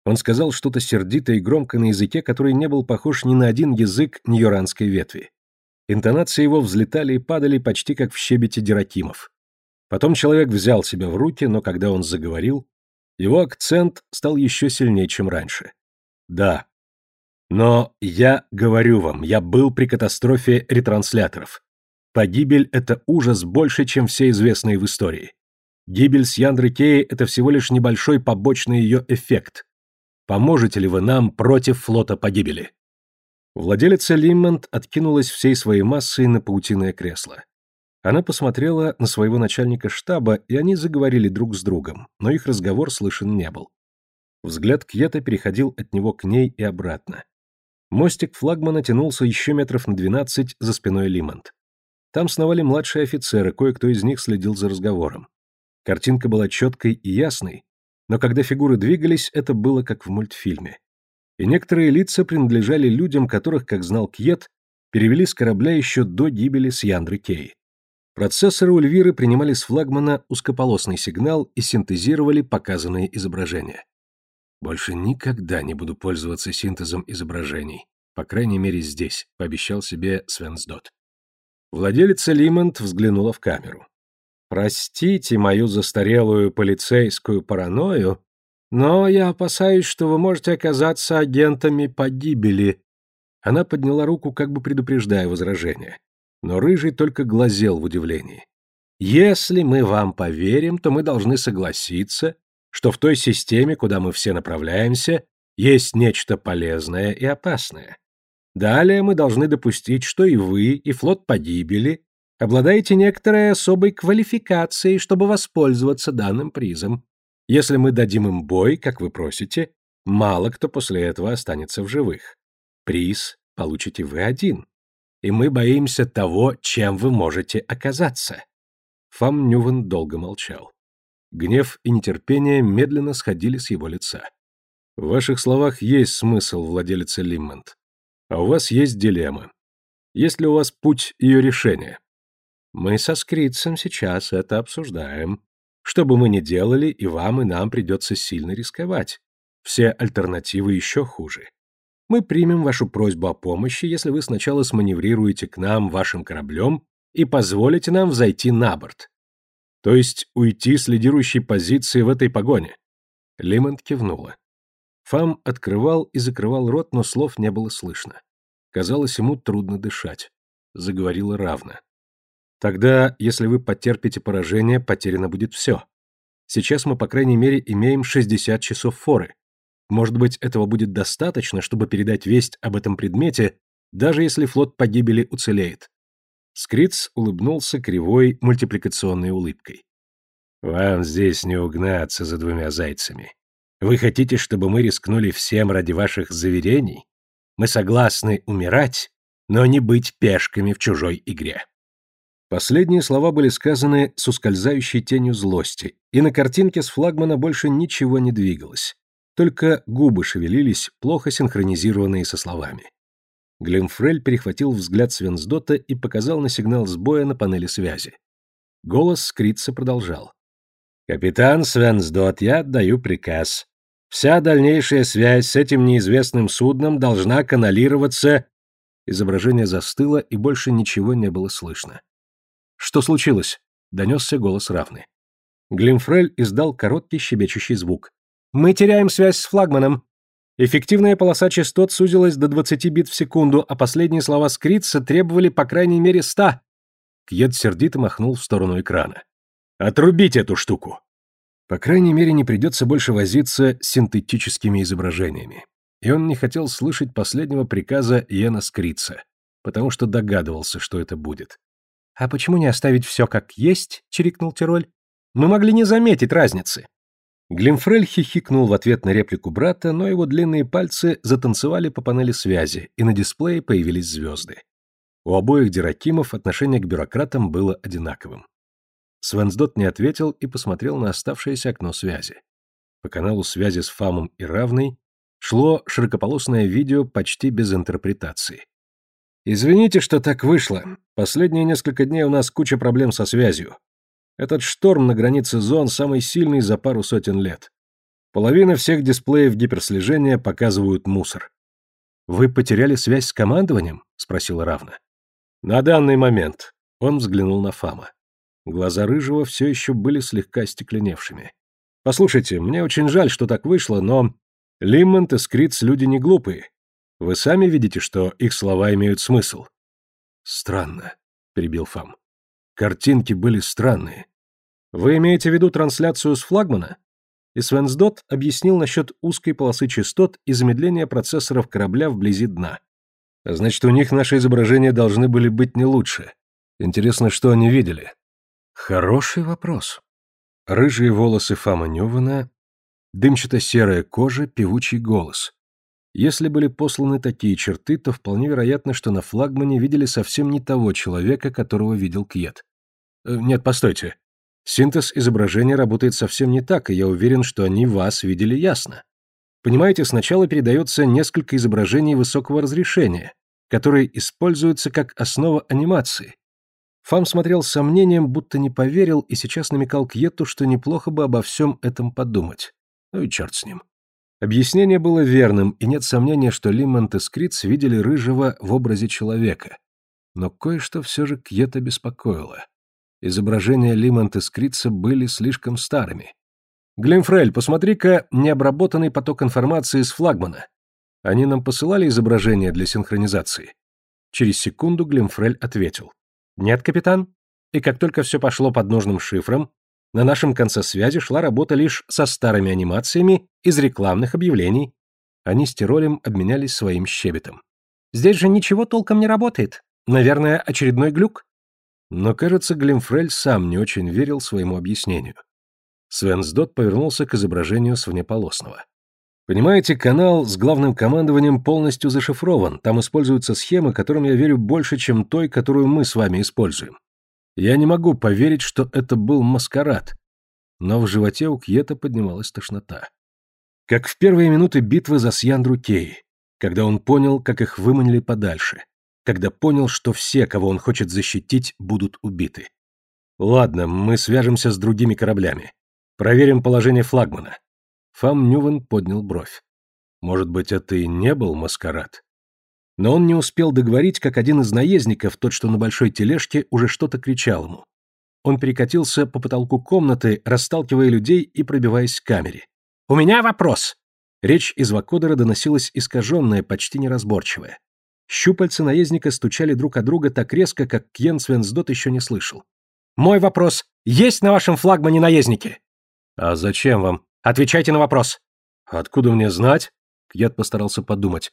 Он сказал что-то сердитое и громко на языке, который не был похож ни на один язык ньоранской ветви. Интонации его взлетали и падали почти как в щебете диракимов. Потом человек взял себя в руки, но когда он заговорил, его акцент стал еще сильнее, чем раньше. Да. Но я говорю вам, я был при катастрофе ретрансляторов. Погибель — это ужас больше, чем все известные в истории. Гибель с Яндры Кеи — это всего лишь небольшой побочный ее эффект. Поможете ли вы нам против флота погибели? Владелица Лиммонт откинулась всей своей массой на паутиное кресло. Она посмотрела на своего начальника штаба, и они заговорили друг с другом, но их разговор слышен не был. Взгляд Кьета переходил от него к ней и обратно. Мостик флагмана тянулся еще метров на двенадцать за спиной Лимонт. Там сновали младшие офицеры, кое-кто из них следил за разговором. Картинка была четкой и ясной, но когда фигуры двигались, это было как в мультфильме. И некоторые лица принадлежали людям, которых, как знал Кьет, перевели с корабля еще до гибели с Яндры Кей. Процессоры Ульвиры принимали с флагмана узкополосный сигнал и синтезировали показанные изображения. «Больше никогда не буду пользоваться синтезом изображений, по крайней мере здесь», — пообещал себе Свенсдот. Владелица Лимонт взглянула в камеру. «Простите мою застарелую полицейскую паранойю, но я опасаюсь, что вы можете оказаться агентами погибели». Она подняла руку, как бы предупреждая возражение но Рыжий только глазел в удивлении. «Если мы вам поверим, то мы должны согласиться, что в той системе, куда мы все направляемся, есть нечто полезное и опасное. Далее мы должны допустить, что и вы, и флот погибели обладаете некоторой особой квалификацией, чтобы воспользоваться данным призом. Если мы дадим им бой, как вы просите, мало кто после этого останется в живых. Приз получите вы один и мы боимся того, чем вы можете оказаться». Фам Нювен долго молчал. Гнев и нетерпение медленно сходили с его лица. В ваших словах есть смысл, владелица Лиммонт. А у вас есть дилемма. Есть ли у вас путь ее решения? Мы со Скритцем сейчас это обсуждаем. Что бы мы ни делали, и вам, и нам придется сильно рисковать. Все альтернативы еще хуже. Мы примем вашу просьбу о помощи, если вы сначала сманеврируете к нам вашим кораблем и позволите нам взойти на борт. То есть уйти с лидирующей позиции в этой погоне. Лимонт кивнула. Фам открывал и закрывал рот, но слов не было слышно. Казалось, ему трудно дышать. Заговорила равно. Тогда, если вы потерпите поражение, потеряно будет все. Сейчас мы, по крайней мере, имеем 60 часов форы. Может быть, этого будет достаточно, чтобы передать весть об этом предмете, даже если флот погибели уцелеет. Скриц улыбнулся кривой мультипликационной улыбкой. «Вам здесь не угнаться за двумя зайцами. Вы хотите, чтобы мы рискнули всем ради ваших заверений? Мы согласны умирать, но не быть пешками в чужой игре». Последние слова были сказаны с ускользающей тенью злости, и на картинке с флагмана больше ничего не двигалось. Только губы шевелились, плохо синхронизированные со словами. Глимфрель перехватил взгляд Свенсдота и показал на сигнал сбоя на панели связи. Голос Скрица продолжал. «Капитан Свенсдот, я отдаю приказ. Вся дальнейшая связь с этим неизвестным судном должна каналироваться...» Изображение застыло, и больше ничего не было слышно. «Что случилось?» — донесся голос равный. Глимфрель издал короткий щебечущий звук. «Мы теряем связь с флагманом. Эффективная полоса частот сузилась до 20 бит в секунду, а последние слова Скритса требовали по крайней мере 100. Кьет сердито махнул в сторону экрана. «Отрубить эту штуку!» По крайней мере, не придется больше возиться с синтетическими изображениями. И он не хотел слышать последнего приказа Йена Скрица, потому что догадывался, что это будет. «А почему не оставить все как есть?» — чирикнул Тироль. «Мы могли не заметить разницы». Глимфрель хихикнул в ответ на реплику брата, но его длинные пальцы затанцевали по панели связи, и на дисплее появились звезды. У обоих диракимов отношение к бюрократам было одинаковым. Свенсдот не ответил и посмотрел на оставшееся окно связи. По каналу связи с Фамом и Равной шло широкополосное видео почти без интерпретации. «Извините, что так вышло. Последние несколько дней у нас куча проблем со связью. Этот шторм на границе зон самый сильный за пару сотен лет. Половина всех дисплеев гиперслежения показывают мусор. «Вы потеряли связь с командованием?» — спросила Равна. «На данный момент». Он взглянул на Фама. Глаза Рыжего все еще были слегка стекленевшими. «Послушайте, мне очень жаль, что так вышло, но Лиммонт и Скриц люди не глупые. Вы сами видите, что их слова имеют смысл». «Странно», — перебил Фам. Картинки были странные. Вы имеете в виду трансляцию с флагмана? И Свенсдот объяснил насчет узкой полосы частот и замедления процессоров корабля вблизи дна. Значит, у них наши изображения должны были быть не лучше. Интересно, что они видели? Хороший вопрос. Рыжие волосы Фама Нювана, дымчато-серая кожа, певучий голос. Если были посланы такие черты, то вполне вероятно, что на флагмане видели совсем не того человека, которого видел Кьет. Э, нет, постойте. Синтез изображения работает совсем не так, и я уверен, что они вас видели ясно. Понимаете, сначала передается несколько изображений высокого разрешения, которые используются как основа анимации. Фам смотрел с сомнением, будто не поверил, и сейчас намекал Кьету, что неплохо бы обо всем этом подумать. Ну и черт с ним. Объяснение было верным, и нет сомнения, что Лиммонт и Скриц видели Рыжего в образе человека. Но кое-что все же Кьета беспокоило. Изображения Лимонт и Скрица были слишком старыми. «Глимфрель, посмотри-ка необработанный поток информации с флагмана. Они нам посылали изображения для синхронизации?» Через секунду Глимфрель ответил. «Нет, капитан. И как только все пошло под нужным шифром, на нашем конце связи шла работа лишь со старыми анимациями из рекламных объявлений. Они с Тиролем обменялись своим щебетом. «Здесь же ничего толком не работает. Наверное, очередной глюк?» Но, кажется, Глимфрель сам не очень верил своему объяснению. Свенсдот повернулся к изображению с внеполосного. Понимаете, канал с главным командованием полностью зашифрован. Там используются схемы, которым я верю больше, чем той, которую мы с вами используем. Я не могу поверить, что это был маскарад. Но в животе у Кьета поднималась тошнота. Как в первые минуты битвы за Сьяндру Кей, когда он понял, как их выманили подальше, когда понял, что все, кого он хочет защитить, будут убиты. Ладно, мы свяжемся с другими кораблями. Проверим положение флагмана. Фам Нювен поднял бровь. Может быть, это и не был маскарад? Но он не успел договорить, как один из наездников, тот, что на большой тележке, уже что-то кричал ему. Он перекатился по потолку комнаты, расталкивая людей и пробиваясь к камере. «У меня вопрос!» Речь из вакодера доносилась искаженная, почти неразборчивая. Щупальца наездника стучали друг от друга так резко, как Кьен Свенсдот еще не слышал. «Мой вопрос. Есть на вашем флагмане наездники?» «А зачем вам?» «Отвечайте на вопрос». «Откуда мне знать?» Кьет постарался подумать.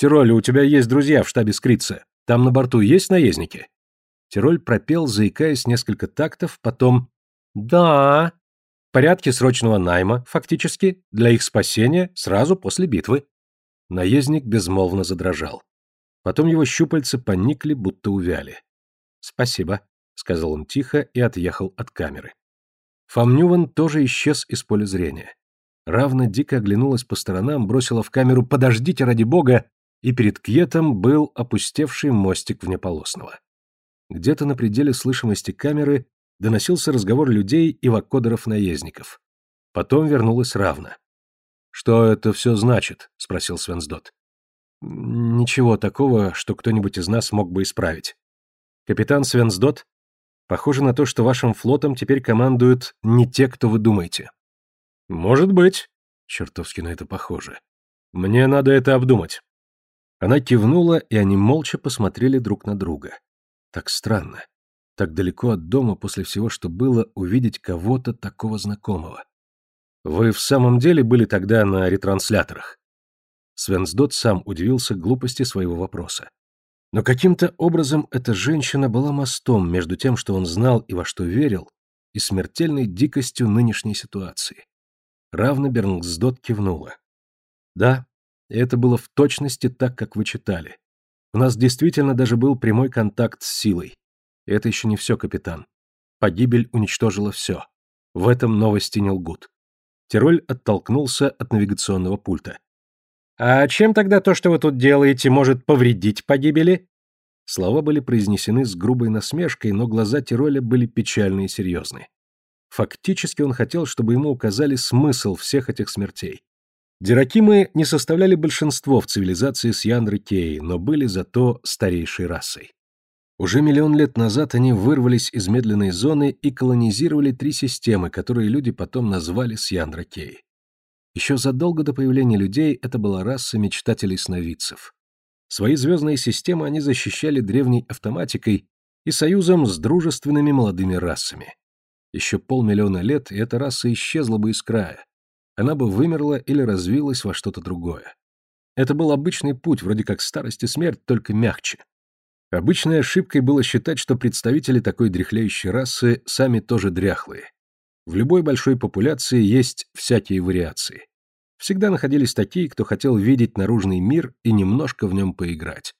«Тироль, у тебя есть друзья в штабе Скрица. Там на борту есть наездники?» Тироль пропел, заикаясь несколько тактов, потом «Да». В порядке срочного найма, фактически, для их спасения сразу после битвы. Наездник безмолвно задрожал. Потом его щупальца поникли, будто увяли. «Спасибо», — сказал он тихо и отъехал от камеры. Фомнюван тоже исчез из поля зрения. Равно дико оглянулась по сторонам, бросила в камеру «Подождите, ради бога!» И перед Кьетом был опустевший мостик внеполосного. Где-то на пределе слышимости камеры доносился разговор людей и вакодеров-наездников. Потом вернулась Равна. «Что это все значит?» — спросил Свенсдот. «Ничего такого, что кто-нибудь из нас мог бы исправить. Капитан Свенсдот, похоже на то, что вашим флотом теперь командуют не те, кто вы думаете». «Может быть». Чертовски на это похоже. «Мне надо это обдумать». Она кивнула, и они молча посмотрели друг на друга. Так странно. Так далеко от дома после всего, что было, увидеть кого-то такого знакомого. Вы в самом деле были тогда на ретрансляторах? Свенсдот сам удивился глупости своего вопроса. Но каким-то образом эта женщина была мостом между тем, что он знал и во что верил, и смертельной дикостью нынешней ситуации. Равно Бернгсдот кивнула. Да, это было в точности так, как вы читали. У нас действительно даже был прямой контакт с силой. И это еще не все, капитан. Погибель уничтожила все. В этом новости не лгут. Тироль оттолкнулся от навигационного пульта. «А чем тогда то, что вы тут делаете, может повредить погибели?» Слова были произнесены с грубой насмешкой, но глаза Тироля были печальны и серьезны. Фактически он хотел, чтобы ему указали смысл всех этих смертей. Диракимы не составляли большинство в цивилизации с Яндры Кеи, но были зато старейшей расой. Уже миллион лет назад они вырвались из медленной зоны и колонизировали три системы, которые люди потом назвали Сьяндракей. Еще задолго до появления людей это была раса мечтателей-сновидцев. Свои звездные системы они защищали древней автоматикой и союзом с дружественными молодыми расами. Еще полмиллиона лет, и эта раса исчезла бы из края. Она бы вымерла или развилась во что-то другое. Это был обычный путь, вроде как старость и смерть, только мягче. Обычной ошибкой было считать, что представители такой дряхлеющей расы сами тоже дряхлые. В любой большой популяции есть всякие вариации. Всегда находились такие, кто хотел видеть наружный мир и немножко в нем поиграть.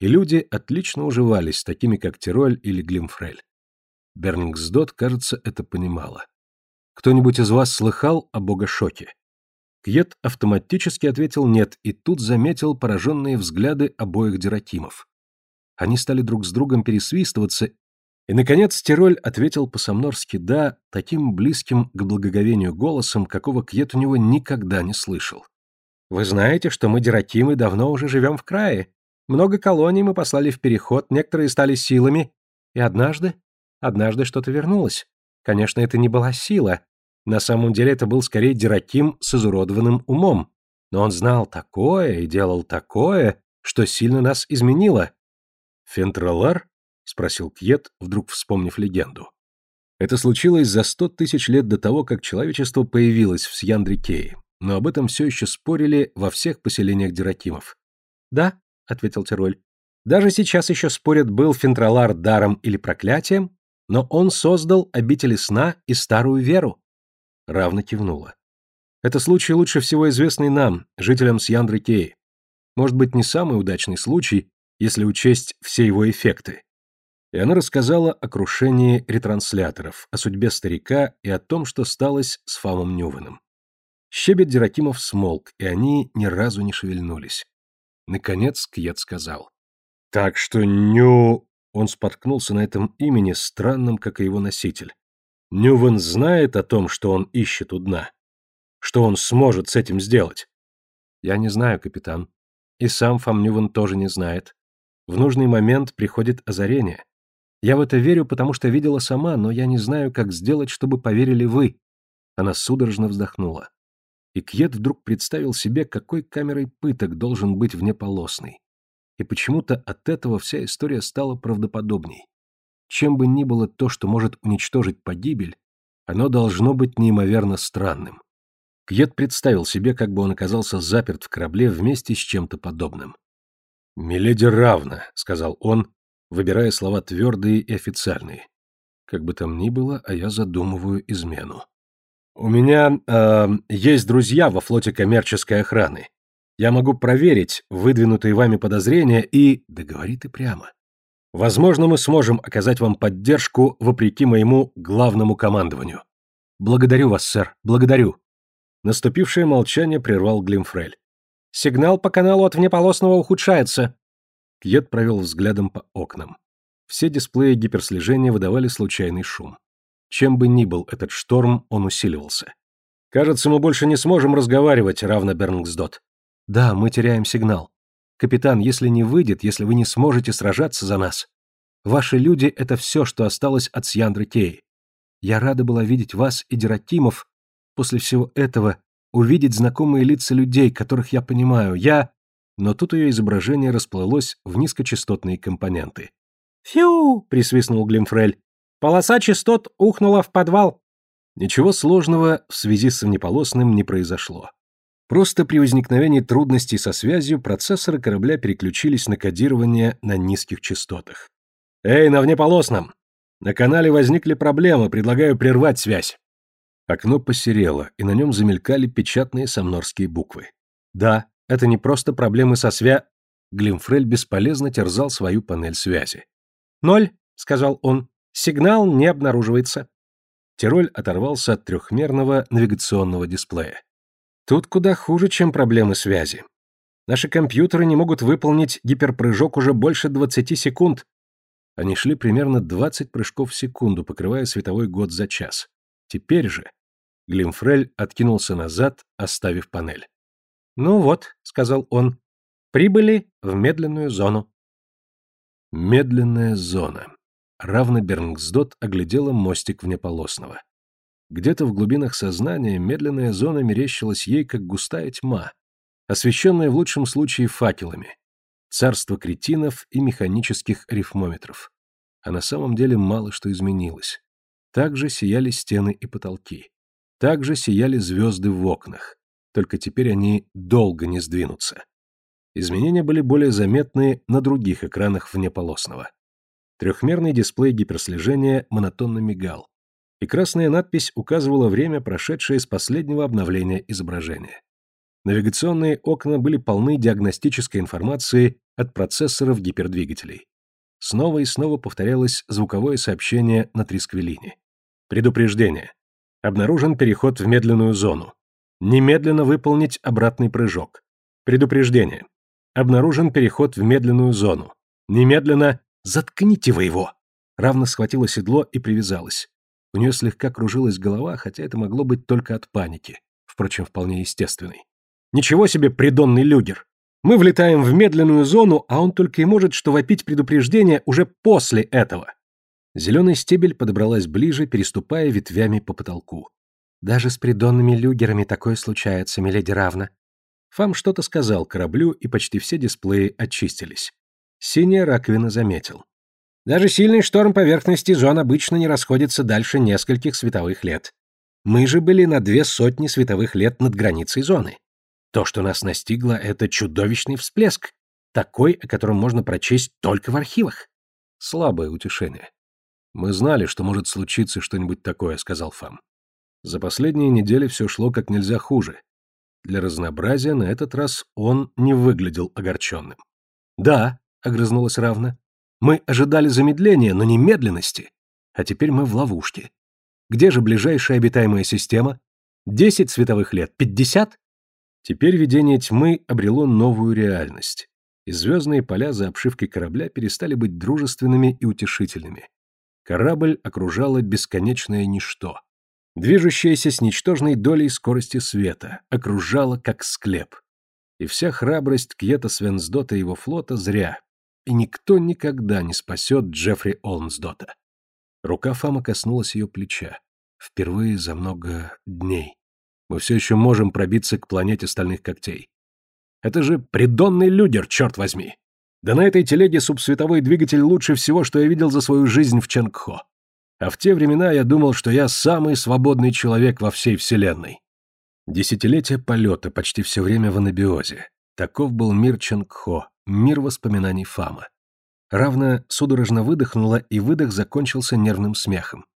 И люди отлично уживались с такими, как Тироль или Глимфрель. Бернгсдот, кажется, это понимала. Кто-нибудь из вас слыхал о богошоке? Кьет автоматически ответил нет, и тут заметил пораженные взгляды обоих диракимов. Они стали друг с другом пересвистываться, и, наконец, Тироль ответил по-самнорски «да» таким близким к благоговению голосом, какого Кьет у него никогда не слышал. «Вы знаете, что мы, Диракимы, давно уже живем в крае. Много колоний мы послали в переход, некоторые стали силами. И однажды, однажды что-то вернулось. Конечно, это не была сила. На самом деле это был скорее Дираким с изуродованным умом. Но он знал такое и делал такое, что сильно нас изменило. «Фентралар?» — спросил Кьет, вдруг вспомнив легенду. Это случилось за сто тысяч лет до того, как человечество появилось в Сьяндрикее, но об этом все еще спорили во всех поселениях Диракимов. «Да», — ответил Тироль, — «даже сейчас еще спорят, был Фентралар даром или проклятием, но он создал обители сна и старую веру». Равно кивнула. «Это случай лучше всего известный нам, жителям Сьяндрикеи. Может быть, не самый удачный случай, если учесть все его эффекты. И она рассказала о крушении ретрансляторов, о судьбе старика и о том, что сталось с Фамом Нювеном. Щебет Диракимов смолк, и они ни разу не шевельнулись. Наконец Кьет сказал. «Так что Ню...» Он споткнулся на этом имени, странном, как и его носитель. Нювен знает о том, что он ищет у дна. Что он сможет с этим сделать? Я не знаю, капитан. И сам Фам Нювен тоже не знает. В нужный момент приходит озарение. Я в это верю, потому что видела сама, но я не знаю, как сделать, чтобы поверили вы. Она судорожно вздохнула. И Кьет вдруг представил себе, какой камерой пыток должен быть внеполосный. И почему-то от этого вся история стала правдоподобней. Чем бы ни было то, что может уничтожить погибель, оно должно быть неимоверно странным. Кьет представил себе, как бы он оказался заперт в корабле вместе с чем-то подобным. «Миледи равна», — сказал он, выбирая слова твердые и официальные. Как бы там ни было, а я задумываю измену. «У меня э, есть друзья во флоте коммерческой охраны. Я могу проверить выдвинутые вами подозрения и...» «Да ты прямо». Возможно, мы сможем оказать вам поддержку вопреки моему главному командованию. Благодарю вас, сэр, благодарю. Наступившее молчание прервал Глимфрель. Сигнал по каналу от внеполосного ухудшается. Кьет провел взглядом по окнам. Все дисплеи гиперслежения выдавали случайный шум. Чем бы ни был этот шторм, он усиливался. Кажется, мы больше не сможем разговаривать, равно Бернгсдот. Да, мы теряем сигнал. Капитан, если не выйдет, если вы не сможете сражаться за нас, ваши люди — это все, что осталось от Сьяндры Кеи. Я рада была видеть вас и Дератимов, после всего этого увидеть знакомые лица людей, которых я понимаю. Я... Но тут ее изображение расплылось в низкочастотные компоненты. «Фью!» — присвистнул Глимфрель. «Полоса частот ухнула в подвал». Ничего сложного в связи с внеполосным не произошло. Просто при возникновении трудностей со связью процессоры корабля переключились на кодирование на низких частотах. «Эй, на внеполосном! На канале возникли проблемы, предлагаю прервать связь!» Окно посерело, и на нем замелькали печатные самнорские буквы. «Да, это не просто проблемы со свя...» Глимфрель бесполезно терзал свою панель связи. «Ноль», — сказал он, — «сигнал не обнаруживается». Тироль оторвался от трехмерного навигационного дисплея. Тут куда хуже, чем проблемы связи. Наши компьютеры не могут выполнить гиперпрыжок уже больше 20 секунд. Они шли примерно 20 прыжков в секунду, покрывая световой год за час. Теперь же... Глимфрель откинулся назад, оставив панель. «Ну вот», — сказал он, — «прибыли в медленную зону». Медленная зона. Равно Бернгсдот оглядела мостик внеполосного. Где-то в глубинах сознания медленная зона мерещилась ей, как густая тьма, освещенная в лучшем случае факелами. Царство кретинов и механических арифмометров. А на самом деле мало что изменилось. Также сияли стены и потолки. Также сияли звезды в окнах. Только теперь они долго не сдвинутся. Изменения были более заметны на других экранах внеполосного. Трехмерный дисплей гиперслежения монотонно мигал и красная надпись указывала время, прошедшее с последнего обновления изображения. Навигационные окна были полны диагностической информации от процессоров гипердвигателей. Снова и снова повторялось звуковое сообщение на трисквелине. Предупреждение. Обнаружен переход в медленную зону. Немедленно выполнить обратный прыжок. Предупреждение. Обнаружен переход в медленную зону. Немедленно заткните вы его. Равно схватила седло и привязалась. У нее слегка кружилась голова, хотя это могло быть только от паники, впрочем, вполне естественной. Ничего себе придонный люгер! Мы влетаем в медленную зону, а он только и может что вопить предупреждение уже после этого. Зеленый стебель подобралась ближе, переступая ветвями по потолку. Даже с придонными люгерами такое случается, миледи равно. Фам что-то сказал кораблю, и почти все дисплеи очистились. Синяя раковина заметил. Даже сильный шторм поверхности зон обычно не расходится дальше нескольких световых лет. Мы же были на две сотни световых лет над границей зоны. То, что нас настигло, это чудовищный всплеск, такой, о котором можно прочесть только в архивах. Слабое утешение. Мы знали, что может случиться что-нибудь такое, сказал Фам. За последние недели все шло как нельзя хуже. Для разнообразия на этот раз он не выглядел огорченным. Да, огрызнулась Равна. Мы ожидали замедления, но не медленности. А теперь мы в ловушке. Где же ближайшая обитаемая система? Десять световых лет? Пятьдесят? Теперь видение тьмы обрело новую реальность. И звездные поля за обшивкой корабля перестали быть дружественными и утешительными. Корабль окружало бесконечное ничто. Движущееся с ничтожной долей скорости света, окружало как склеп. И вся храбрость Кьета Свенсдота и его флота зря, и никто никогда не спасет Джеффри Олмсдота. Рука Фама коснулась ее плеча. Впервые за много дней. Мы все еще можем пробиться к планете стальных когтей. Это же придонный людер, черт возьми! Да на этой телеге субсветовой двигатель лучше всего, что я видел за свою жизнь в Ченгхо. А в те времена я думал, что я самый свободный человек во всей Вселенной. Десятилетия полета почти все время в анабиозе. Таков был мир Ченгхо, Мир воспоминаний Фама. Равно судорожно выдохнула, и выдох закончился нервным смехом.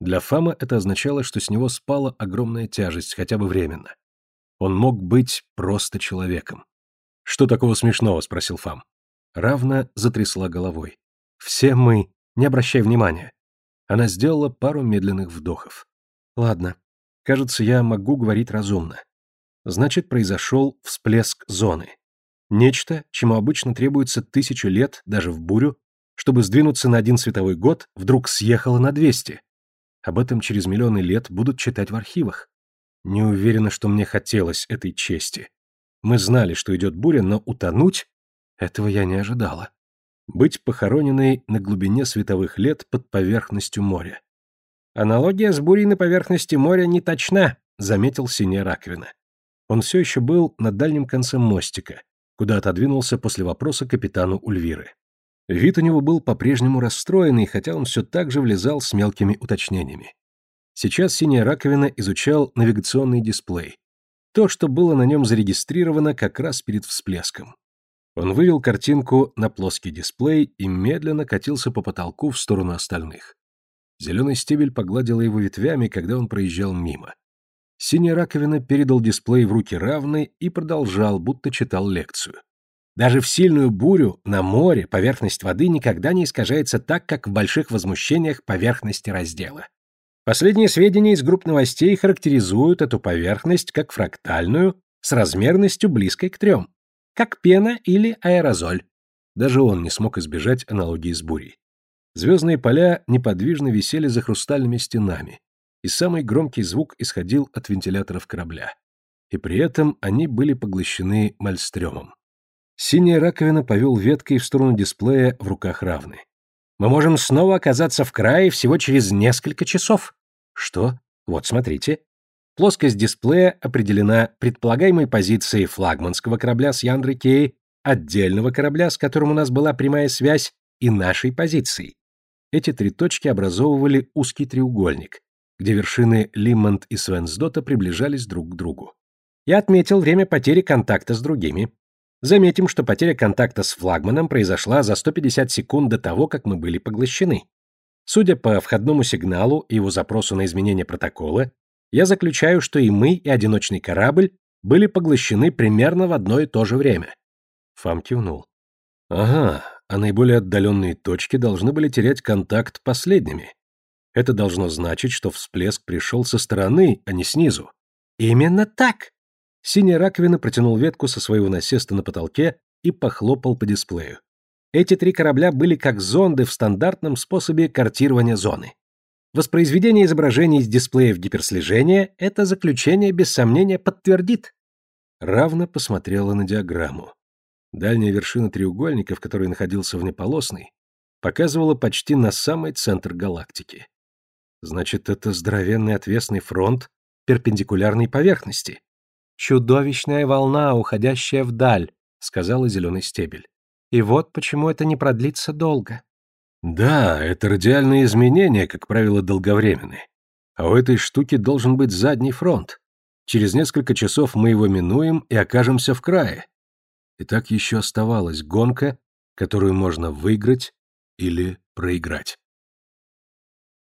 Для Фама это означало, что с него спала огромная тяжесть, хотя бы временно. Он мог быть просто человеком. «Что такого смешного?» — спросил Фам. Равна затрясла головой. Все мы, не обращай внимания. Она сделала пару медленных вдохов. Ладно. Кажется, я могу говорить разумно. Значит, произошел всплеск зоны. Нечто, чему обычно требуется тысячу лет, даже в бурю, чтобы сдвинуться на один световой год, вдруг съехало на 200. Об этом через миллионы лет будут читать в архивах. Не уверена, что мне хотелось этой чести. Мы знали, что идет буря, но утонуть — этого я не ожидала. Быть похороненной на глубине световых лет под поверхностью моря. Аналогия с бурей на поверхности моря не точна, заметил синяя раковина. Он все еще был на дальнем конце мостика, куда отодвинулся после вопроса капитану Ульвиры. Вид у него был по-прежнему расстроенный, хотя он все так же влезал с мелкими уточнениями. Сейчас синяя раковина изучал навигационный дисплей. То, что было на нем зарегистрировано как раз перед всплеском. Он вывел картинку на плоский дисплей и медленно катился по потолку в сторону остальных. Зеленый стебель погладила его ветвями, когда он проезжал мимо. Синяя раковина передал дисплей в руки равны и продолжал, будто читал лекцию. Даже в сильную бурю на море поверхность воды никогда не искажается так, как в больших возмущениях поверхности раздела. Последние сведения из групп новостей характеризуют эту поверхность как фрактальную с размерностью близкой к трем, как пена или аэрозоль. Даже он не смог избежать аналогии с бурей. Звездные поля неподвижно висели за хрустальными стенами, и самый громкий звук исходил от вентиляторов корабля. И при этом они были поглощены мальстрёмом. Синяя раковина повел веткой в сторону дисплея в руках равны. «Мы можем снова оказаться в крае всего через несколько часов». «Что? Вот, смотрите». Плоскость дисплея определена предполагаемой позицией флагманского корабля с Яндрой Кей, отдельного корабля, с которым у нас была прямая связь, и нашей позицией. Эти три точки образовывали узкий треугольник, где вершины Лиммонд и Свенсдота приближались друг к другу. Я отметил время потери контакта с другими. Заметим, что потеря контакта с флагманом произошла за 150 секунд до того, как мы были поглощены. Судя по входному сигналу и его запросу на изменение протокола, я заключаю, что и мы, и одиночный корабль были поглощены примерно в одно и то же время. Фам кивнул. Ага, а наиболее отдаленные точки должны были терять контакт последними. Это должно значить, что всплеск пришел со стороны, а не снизу. Именно так. Синяя раковина протянул ветку со своего насеста на потолке и похлопал по дисплею. Эти три корабля были как зонды в стандартном способе картирования зоны. Воспроизведение изображений с дисплеев гиперслежения это заключение без сомнения подтвердит. Равно посмотрела на диаграмму. Дальняя вершина треугольника, в которой находился внеполосный, показывала почти на самый центр галактики. Значит, это здоровенный отвесный фронт перпендикулярной поверхности. Чудовищная волна, уходящая вдаль, сказала зеленый стебель. И вот почему это не продлится долго. Да, это радиальные изменения, как правило, долговременны. А у этой штуки должен быть задний фронт. Через несколько часов мы его минуем и окажемся в крае. И так еще оставалась гонка, которую можно выиграть или проиграть.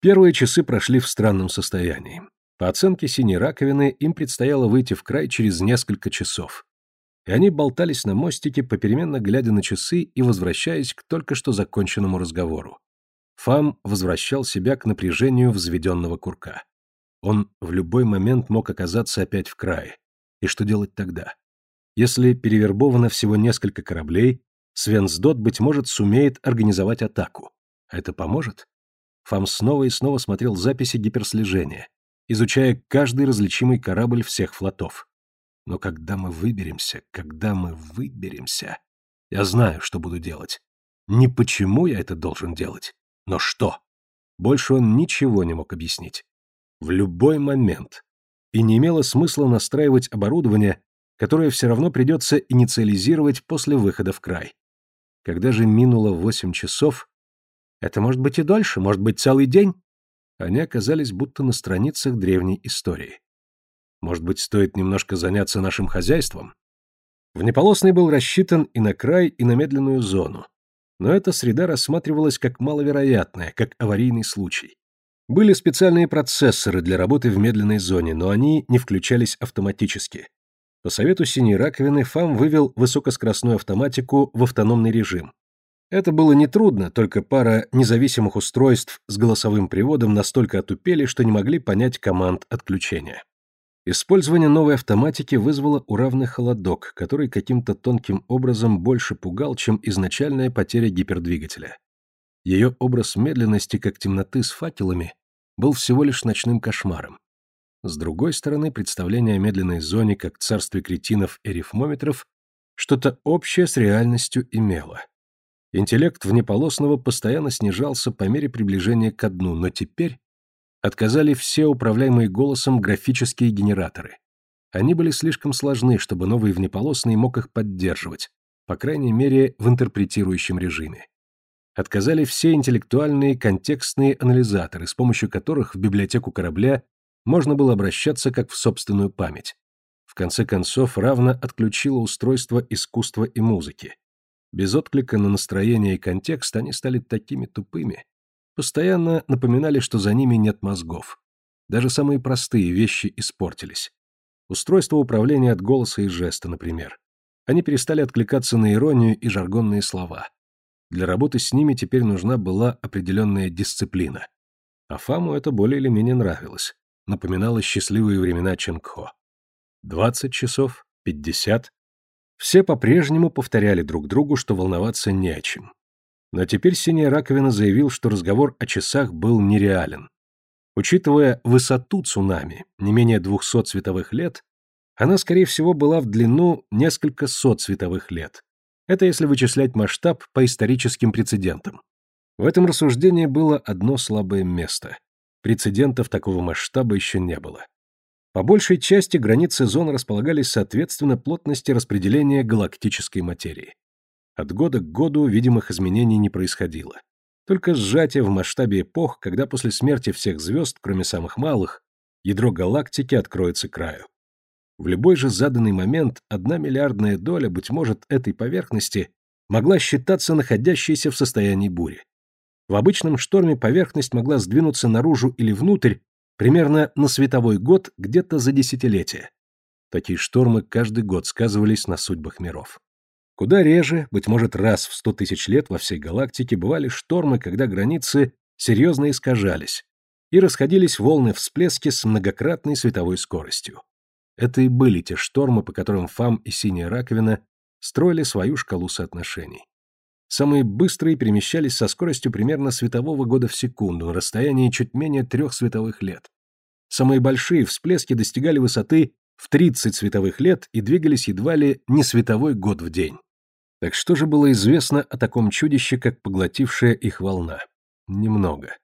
Первые часы прошли в странном состоянии. По оценке синей раковины, им предстояло выйти в край через несколько часов. И они болтались на мостике, попеременно глядя на часы и возвращаясь к только что законченному разговору. Фам возвращал себя к напряжению взведенного курка. Он в любой момент мог оказаться опять в крае. И что делать тогда? Если перевербовано всего несколько кораблей, Свенсдот, быть может, сумеет организовать атаку. А это поможет? Фам снова и снова смотрел записи гиперслежения, изучая каждый различимый корабль всех флотов. Но когда мы выберемся, когда мы выберемся, я знаю, что буду делать. Не почему я это должен делать, но что. Больше он ничего не мог объяснить. В любой момент. И не имело смысла настраивать оборудование, которое все равно придется инициализировать после выхода в край. Когда же минуло восемь часов, это может быть и дольше, может быть целый день. Они оказались будто на страницах древней истории. Может быть, стоит немножко заняться нашим хозяйством? Внеполосный был рассчитан и на край, и на медленную зону. Но эта среда рассматривалась как маловероятная, как аварийный случай. Были специальные процессоры для работы в медленной зоне, но они не включались автоматически. По совету синей раковины ФАМ вывел высокоскоростную автоматику в автономный режим, Это было нетрудно, только пара независимых устройств с голосовым приводом настолько отупели, что не могли понять команд отключения. Использование новой автоматики вызвало у холодок, который каким-то тонким образом больше пугал, чем изначальная потеря гипердвигателя. Ее образ медленности, как темноты с факелами, был всего лишь ночным кошмаром. С другой стороны, представление о медленной зоне как царстве кретинов и рифмометров что-то общее с реальностью имело. Интеллект внеполосного постоянно снижался по мере приближения к дну, но теперь отказали все управляемые голосом графические генераторы. Они были слишком сложны, чтобы новый внеполосный мог их поддерживать, по крайней мере, в интерпретирующем режиме. Отказали все интеллектуальные контекстные анализаторы, с помощью которых в библиотеку корабля можно было обращаться как в собственную память. В конце концов, равно отключило устройство искусства и музыки. Без отклика на настроение и контекст они стали такими тупыми. Постоянно напоминали, что за ними нет мозгов. Даже самые простые вещи испортились. Устройство управления от голоса и жеста, например. Они перестали откликаться на иронию и жаргонные слова. Для работы с ними теперь нужна была определенная дисциплина. А Фаму это более или менее нравилось. Напоминало счастливые времена Ченгхо. Двадцать часов, пятьдесят, все по-прежнему повторяли друг другу, что волноваться не о чем. Но теперь Синяя Раковина заявил, что разговор о часах был нереален. Учитывая высоту цунами, не менее 200 световых лет, она, скорее всего, была в длину несколько сот световых лет. Это если вычислять масштаб по историческим прецедентам. В этом рассуждении было одно слабое место. Прецедентов такого масштаба еще не было. По большей части границы зон располагались соответственно плотности распределения галактической материи. От года к году видимых изменений не происходило. Только сжатие в масштабе эпох, когда после смерти всех звезд, кроме самых малых, ядро галактики откроется краю. В любой же заданный момент одна миллиардная доля, быть может, этой поверхности могла считаться находящейся в состоянии бури. В обычном шторме поверхность могла сдвинуться наружу или внутрь Примерно на световой год где-то за десятилетие. Такие штормы каждый год сказывались на судьбах миров. Куда реже, быть может, раз в сто тысяч лет во всей галактике бывали штормы, когда границы серьезно искажались, и расходились волны всплески с многократной световой скоростью. Это и были те штормы, по которым Фам и Синяя Раковина строили свою шкалу соотношений. Самые быстрые перемещались со скоростью примерно светового года в секунду на расстоянии чуть менее трех световых лет. Самые большие всплески достигали высоты в 30 световых лет и двигались едва ли не световой год в день. Так что же было известно о таком чудище, как поглотившая их волна? Немного.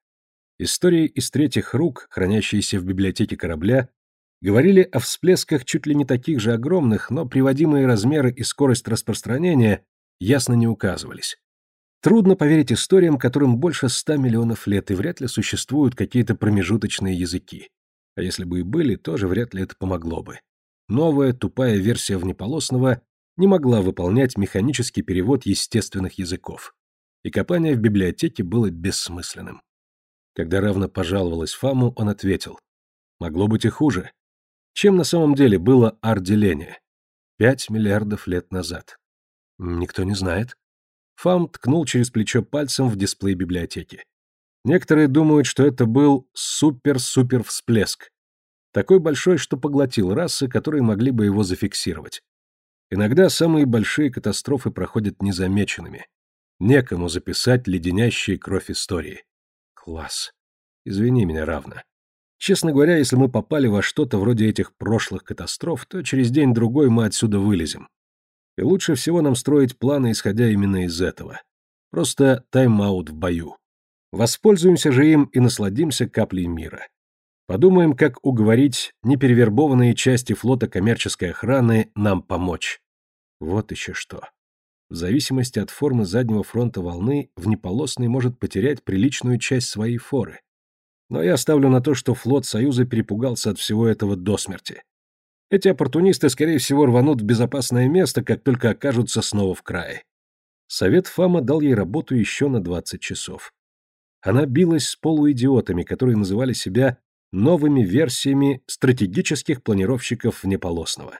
Истории из третьих рук, хранящиеся в библиотеке корабля, говорили о всплесках чуть ли не таких же огромных, но приводимые размеры и скорость распространения ясно не указывались. Трудно поверить историям, которым больше ста миллионов лет, и вряд ли существуют какие-то промежуточные языки. А если бы и были, тоже вряд ли это помогло бы. Новая, тупая версия внеполосного не могла выполнять механический перевод естественных языков. И копание в библиотеке было бессмысленным. Когда равно пожаловалась Фаму, он ответил. Могло быть и хуже. Чем на самом деле было ар-деление? Пять миллиардов лет назад. Никто не знает. Фам ткнул через плечо пальцем в дисплей библиотеки. Некоторые думают, что это был супер-супер всплеск. Такой большой, что поглотил расы, которые могли бы его зафиксировать. Иногда самые большие катастрофы проходят незамеченными. Некому записать леденящие кровь истории. Класс. Извини меня равно. Честно говоря, если мы попали во что-то вроде этих прошлых катастроф, то через день-другой мы отсюда вылезем. И лучше всего нам строить планы, исходя именно из этого. Просто тайм-аут в бою. Воспользуемся же им и насладимся каплей мира. Подумаем, как уговорить неперевербованные части флота коммерческой охраны нам помочь. Вот еще что. В зависимости от формы заднего фронта волны, внеполосный может потерять приличную часть своей форы. Но я ставлю на то, что флот Союза перепугался от всего этого до смерти. Эти оппортунисты, скорее всего, рванут в безопасное место, как только окажутся снова в крае. Совет Фама дал ей работу еще на 20 часов. Она билась с полуидиотами, которые называли себя новыми версиями стратегических планировщиков внеполосного.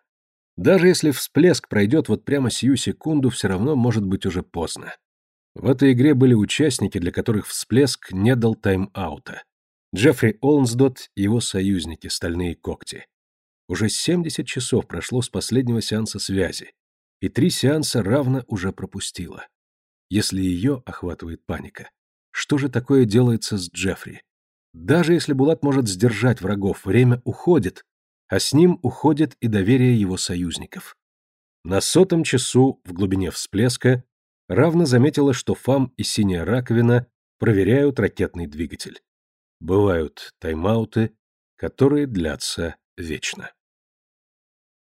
Даже если всплеск пройдет вот прямо сию секунду, все равно может быть уже поздно. В этой игре были участники, для которых всплеск не дал тайм-аута. Джеффри Олнсдот и его союзники, стальные когти. Уже 70 часов прошло с последнего сеанса связи, и три сеанса равно уже пропустила. Если ее охватывает паника, что же такое делается с Джеффри? Даже если Булат может сдержать врагов, время уходит, а с ним уходит и доверие его союзников. На сотом часу, в глубине всплеска, равно заметила, что ФАМ и синяя раковина проверяют ракетный двигатель. Бывают тайм-ауты, которые длятся вечно.